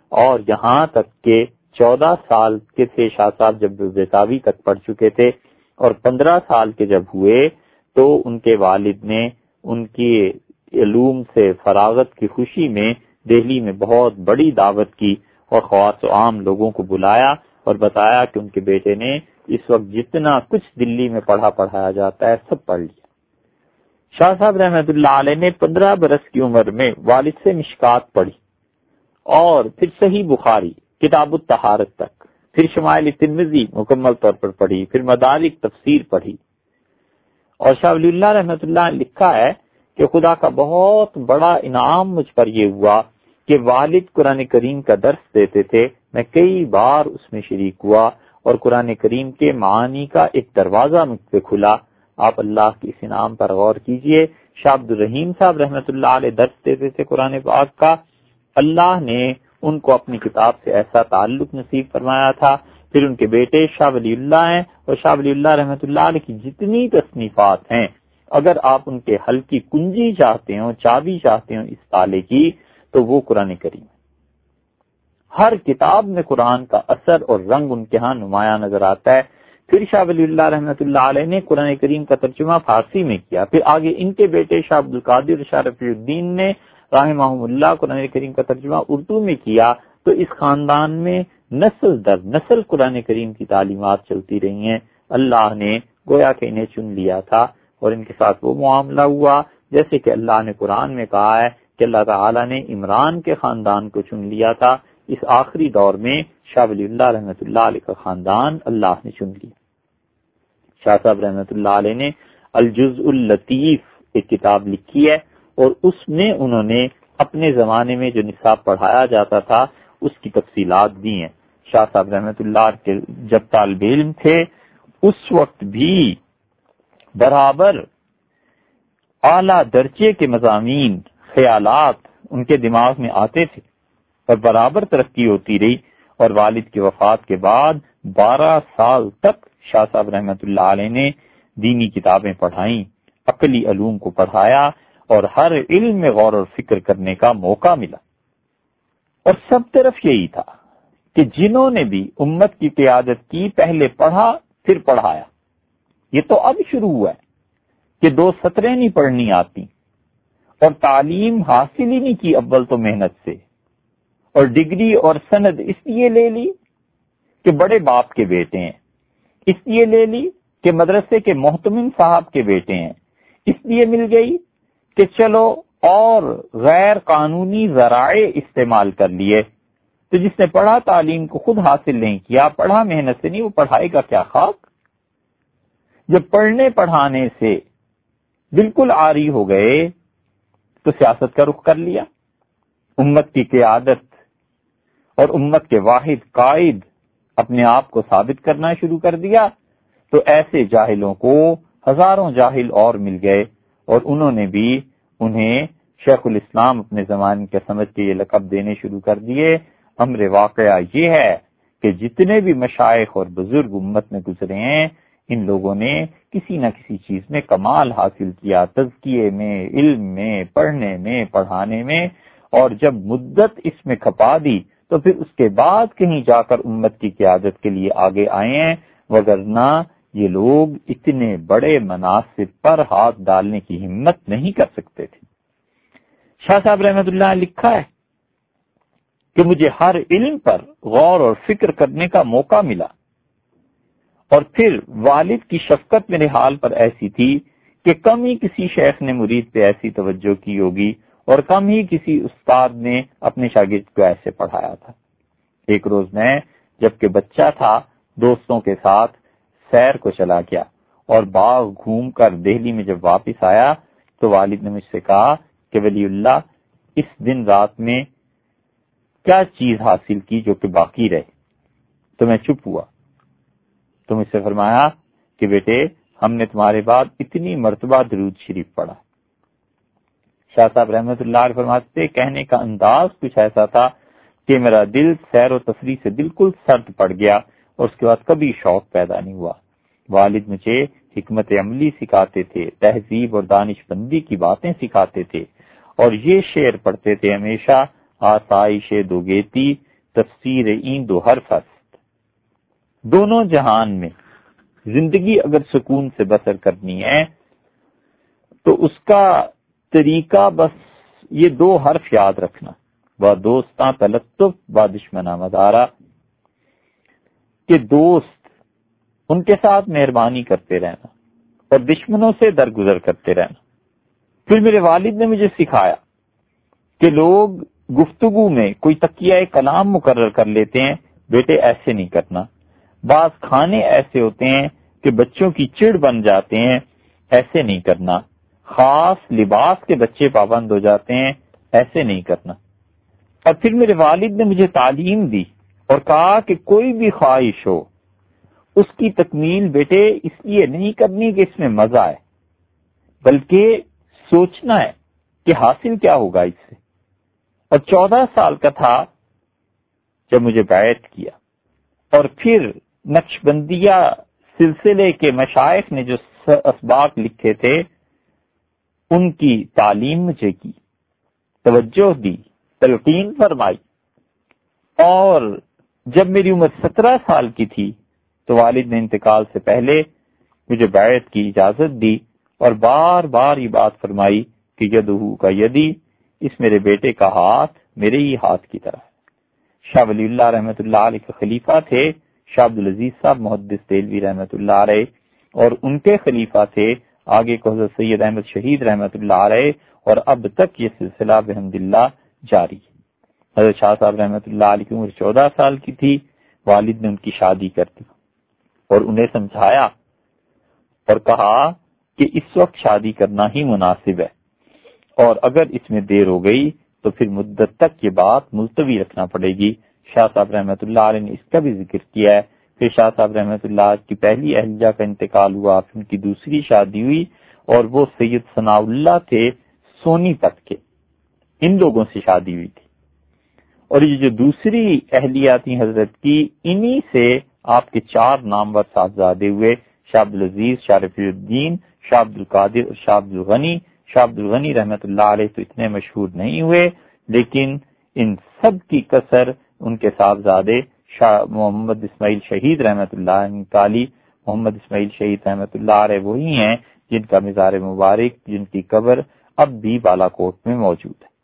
اور یہاں تک کہ چودہ سال کے تھے شاہ صاحب جب بیتابی تک پڑھ چکے تھے۔ اور پندرہ سال کے جب ہوئے، تو ان کے والد نے ان کی علوم سے فراغت کی خوشی میں دہلی میں بہت بڑی دعوت کی۔ اور خواص و عام لوگوں کو بلایا اور بتایا کہ ان کے بیٹے نے اس وقت جتنا کچھ دلی میں پڑھا پڑھایا جاتا ہے سب پڑھ لیا۔ شاہ صاحب رحمت اللہ علیہ نے پندرہ برس کی عمر میں والد سے مشکات پڑھی اور پھر صحیح بخاری، کتاب التہارت تک، پھر شمائل تنوزی مکمل طور پر پڑھی، پھر مدارک تفسیر پڑھی۔ اور شاہ ولی اللہ رحمت اللہ نے لکھا ہے کہ خدا کا بہت بڑا انعام مجھ پر یہ ہوا کہ والد قرآن کریم کا درس دیتے تھے، میں کئی بار اس میں شریک ہوا اور قرآن کریم کے معانی کا ایک دروازہ مجھ سے کھلا۔ آپ اللہ کی اس انعام پر غور کیجیے۔ شاہ عبد الرحیم صاحب رحمت اللہ علیہ درس دیتے تھے قرآن پاک کا۔ اللہ نے ان کو اپنی کتاب سے ایسا تعلق نصیب فرمایا تھا۔ پھر ان کے بیٹے شاہ ولی اللہ ہیں اور شاہ ولی اللہ رحمت اللہ علیہ کی جتنی تصنیفات ہیں۔ اگر آپ ان کے حل کی کنجی چاہتے ہوں، چابی چاہتے ہوں اس تالے کی تو وہ قرآن کریم ہر کتاب میں قرآن کا اثر اور رنگ ان کے ہاں نمایاں نظر آتا ہے۔ پھر شاہ ولی اللہ رحمۃ اللہ علیہ نے قرآن کریم کا ترجمہ فارسی میں کیا۔ پھر آگے ان کے بیٹے شاہ عبد القادر شاہ رفیع الدین نے رحمہ اللہ قرآن کریم کا ترجمہ اردو میں کیا۔ تو اس خاندان میں نسل در نسل قرآن کریم کی تعلیمات چلتی رہی ہیں۔ اللہ نے گویا کہ انہیں چن لیا تھا اور ان کے ساتھ وہ معاملہ ہوا۔ جیسے کہ اللہ نے قرآن میں کہا ہے کہ اللہ تعالیٰ نے عمران کے خاندان کو چن لیا تھا۔ اس آخری دور میں شاہ ولی اللہ رحمۃ اللہ علیہ کا خاندان اللہ نے چن لیا۔ شاہ صاحب رحمۃ اللہ علیہ نے الجز الطیف ایک کتاب لکھی ہے اور اس میں انہوں نے اپنے زمانے میں جو نصاب پڑھایا جاتا تھا، اس کی تفصیلات دی ہیں۔ شاہ صاحب رحمۃ اللہ کے جب طالب علم تھے، اس وقت بھی برابر اعلی درجے کے مضامین خیالات ان کے دماغ میں آتے تھے اور برابر ترقی ہوتی رہی اور والد کی وفات کے بعد بارہ سال تک شاہ صاحب رحمت اللہ علیہ نے دینی کتابیں پڑھائیں، عقلی علوم کو پڑھایا اور ہر علم میں غور و فکر کرنے کا موقع ملا۔ اور سب طرف یہی تھا کہ جنہوں نے بھی امت کی قیادت کی پہلے پڑھا، پھر پڑھایا۔ یہ تو اب شروع ہوا ہے کہ دو سطریں نہیں پڑھنی آتی۔ اور تعلیم حاصل ہی نہیں کی اول تو محنت سے۔ اور ڈگری اور سند اس لیے لے لی کہ بڑے باپ کے بیٹے ہیں۔ اس لیے لے لی کہ مدرسے کے محتمن صاحب کے بیٹے ہیں۔ اس لیے مل گئی کہ چلو اور غیر قانونی ذرائع استعمال کر لیے۔ تو جس نے پڑھا تعلیم کو خود حاصل نہیں کیا، پڑھا محنت سے نہیں، وہ پڑھائی کا کیا خاک؟ جب پڑھنے پڑھانے سے بالکل آری ہو گئے تو سیاست کا رخ کر لیا۔ امت کی قیادت اور امت کے واحد قائد اپنے آپ کو ثابت کرنا شروع کر دیا تو ایسے جاہلوں کو ہزاروں جاہل اور مل گئے اور انہوں نے بھی انہیں شیخ الاسلام اپنے زمانے کے سمجھ کے یہ لقب دینے شروع کر دیے۔ امر واقعہ یہ ہے کہ جتنے بھی مشائق اور بزرگ امت میں گزرے ہیں ان لوگوں نے کسی نہ کسی چیز میں کمال حاصل کیا، تزکیے میں، علم میں، پڑھنے میں، پڑھانے میں، اور جب مدت اس میں کھپا دی تو پھر اس کے بعد کہیں جا کر امت کی قیادت کے لیے آگے آئے ہیں۔ وگرنہ یہ لوگ اتنے بڑے مناسب پر ہاتھ ڈالنے کی ہمت نہیں کر سکتے تھے۔ شاہ صاحب رحمت اللہ نے لکھا ہے کہ مجھے ہر علم پر غور اور فکر کرنے کا موقع ملا۔ اور پھر والد کی شفقت میرے حال پر ایسی تھی کہ کم ہی کسی شیخ نے مرید پہ ایسی توجہ کی ہوگی اور کم ہی کسی استاد نے اپنے شاگرد کو ایسے پڑھایا تھا۔ ایک روز میں جبکہ بچہ تھا، دوستوں کے ساتھ سیر کو چلا گیا اور باغ گھوم کر دہلی میں جب واپس آیا تو والد نے مجھ سے کہا کہ ولی اللہ، اس دن رات میں کیا چیز حاصل کی جو کہ باقی رہے؟ تو میں چپ ہوا۔ تم اس سے فرمایا کہ بیٹے، ہم نے تمہارے بعد اتنی مرتبہ درود شریف پڑھا۔ شاہ صاحب رحمت اللہ فرماتے، کہنے کا انداز کچھ ایسا تھا کہ میرا دل سیر و تفریح سے بالکل سرد پڑ گیا اور اس کے بعد کبھی شوق پیدا نہیں ہوا۔ والد مجھے حکمت عملی سکھاتے تھے، تہذیب اور دانش بندی کی باتیں سکھاتے تھے اور یہ شعر پڑھتے تھے ہمیشہ، آسائش دو گیتی تفسیر این دو ہر دونوں جہان میں زندگی اگر سکون سے بسر کرنی ہے، تو اس کا طریقہ بس یہ دو حرف یاد رکھنا۔ وہ دوستاں تلطف و دشمنا مدارا۔ کہ دوست ان کے ساتھ مہربانی کرتے رہنا اور دشمنوں سے درگزر کرتے رہنا۔ پھر میرے والد نے مجھے سکھایا کہ لوگ گفتگو میں کوئی تکیہ کلام مقرر کر لیتے ہیں، بیٹے ایسے نہیں کرنا۔ بعض کھانے ایسے ہوتے ہیں کہ بچوں کی چڑ بن جاتے ہیں، ایسے نہیں کرنا۔ خاص لباس کے بچے پابند ہو جاتے ہیں، ایسے نہیں کرنا۔ اور پھر میرے والد نے مجھے تعلیم دی اور کہا کہ کوئی بھی خواہش ہو، اس کی تکمیل بیٹے اس لیے نہیں کرنی کہ اس میں مزہ ہے بلکہ سوچنا ہے کہ حاصل کیا ہوگا اس سے۔ اور چودہ سال کا تھا جب مجھے بیعت کیا۔ اور پھر نقش بندیا سلسلے کے مشائق نے جو اسباق لکھے تھے، ان کی تعلیم مجھے کی، توجہ دی، تلقین فرمائی۔ اور جب میری عمر سترہ سال کی تھی تو والد نے انتقال سے پہلے مجھے بیعت کی اجازت دی اور بار بار یہ بات فرمائی کہ یدہو کا یدی اس میرے بیٹے کا ہاتھ میرے ہی ہاتھ کی طرح شاہ ولی اللہ رحمت اللہ علیہ کے خلیفہ تھے۔ شاہ عبد العزیز صاحب، محدث تیلوی رحمۃ اللہ علیہ اور ان کے خلیفہ تھے، آگے کو حضرت سید احمد شہید رحمۃ اللہ علیہ اور اب تک یہ سلسلہ بحمد اللہ جاری حضرت شاہ صاحب رحمۃ اللہ علیہ کی عمر چودہ سال کی تھی، والد نے ان کی شادی کر دی اور انہیں سمجھایا اور کہا کہ اس وقت شادی کرنا ہی مناسب ہے اور اگر اس میں دیر ہو گئی تو پھر مدت تک یہ بات ملتوی رکھنا پڑے گی۔ شاہ صاحب رحمۃ اللہ علیہ نے اس کا بھی ذکر کیا ہے۔ پھر شاہ صاحب رحمۃ اللہ کی پہلی اہلیہ کا انتقال ہوا، پھر ان کی دوسری شادی ہوئی اور وہ سید ثناء اللہ تھے سونی پت کے۔ ان لوگوں سے شادی ہوئی تھی۔ اور یہ جو دوسری اہلیہ تھی حضرت کی، انہی سے آپ کے چار نامور صاحبزادے ہوئے، شاہ عبد العزیز شارف الدین، شاہ عبد القادر اور شاہ عبد الغنی۔ شاہ عبد الغنی رحمت اللہ علیہ تو اتنے مشہور نہیں ہوئے، لیکن ان سب کی کثر ان کے صاحبزادے شاہ محمد اسماعیل شہید رحمت اللہ تعالی محمد اسماعیل شہید رحمت اللہ علیہ وہی ہیں جن کا مزار مبارک، جن کی قبر اب بھی بالا کوٹ میں موجود ہے۔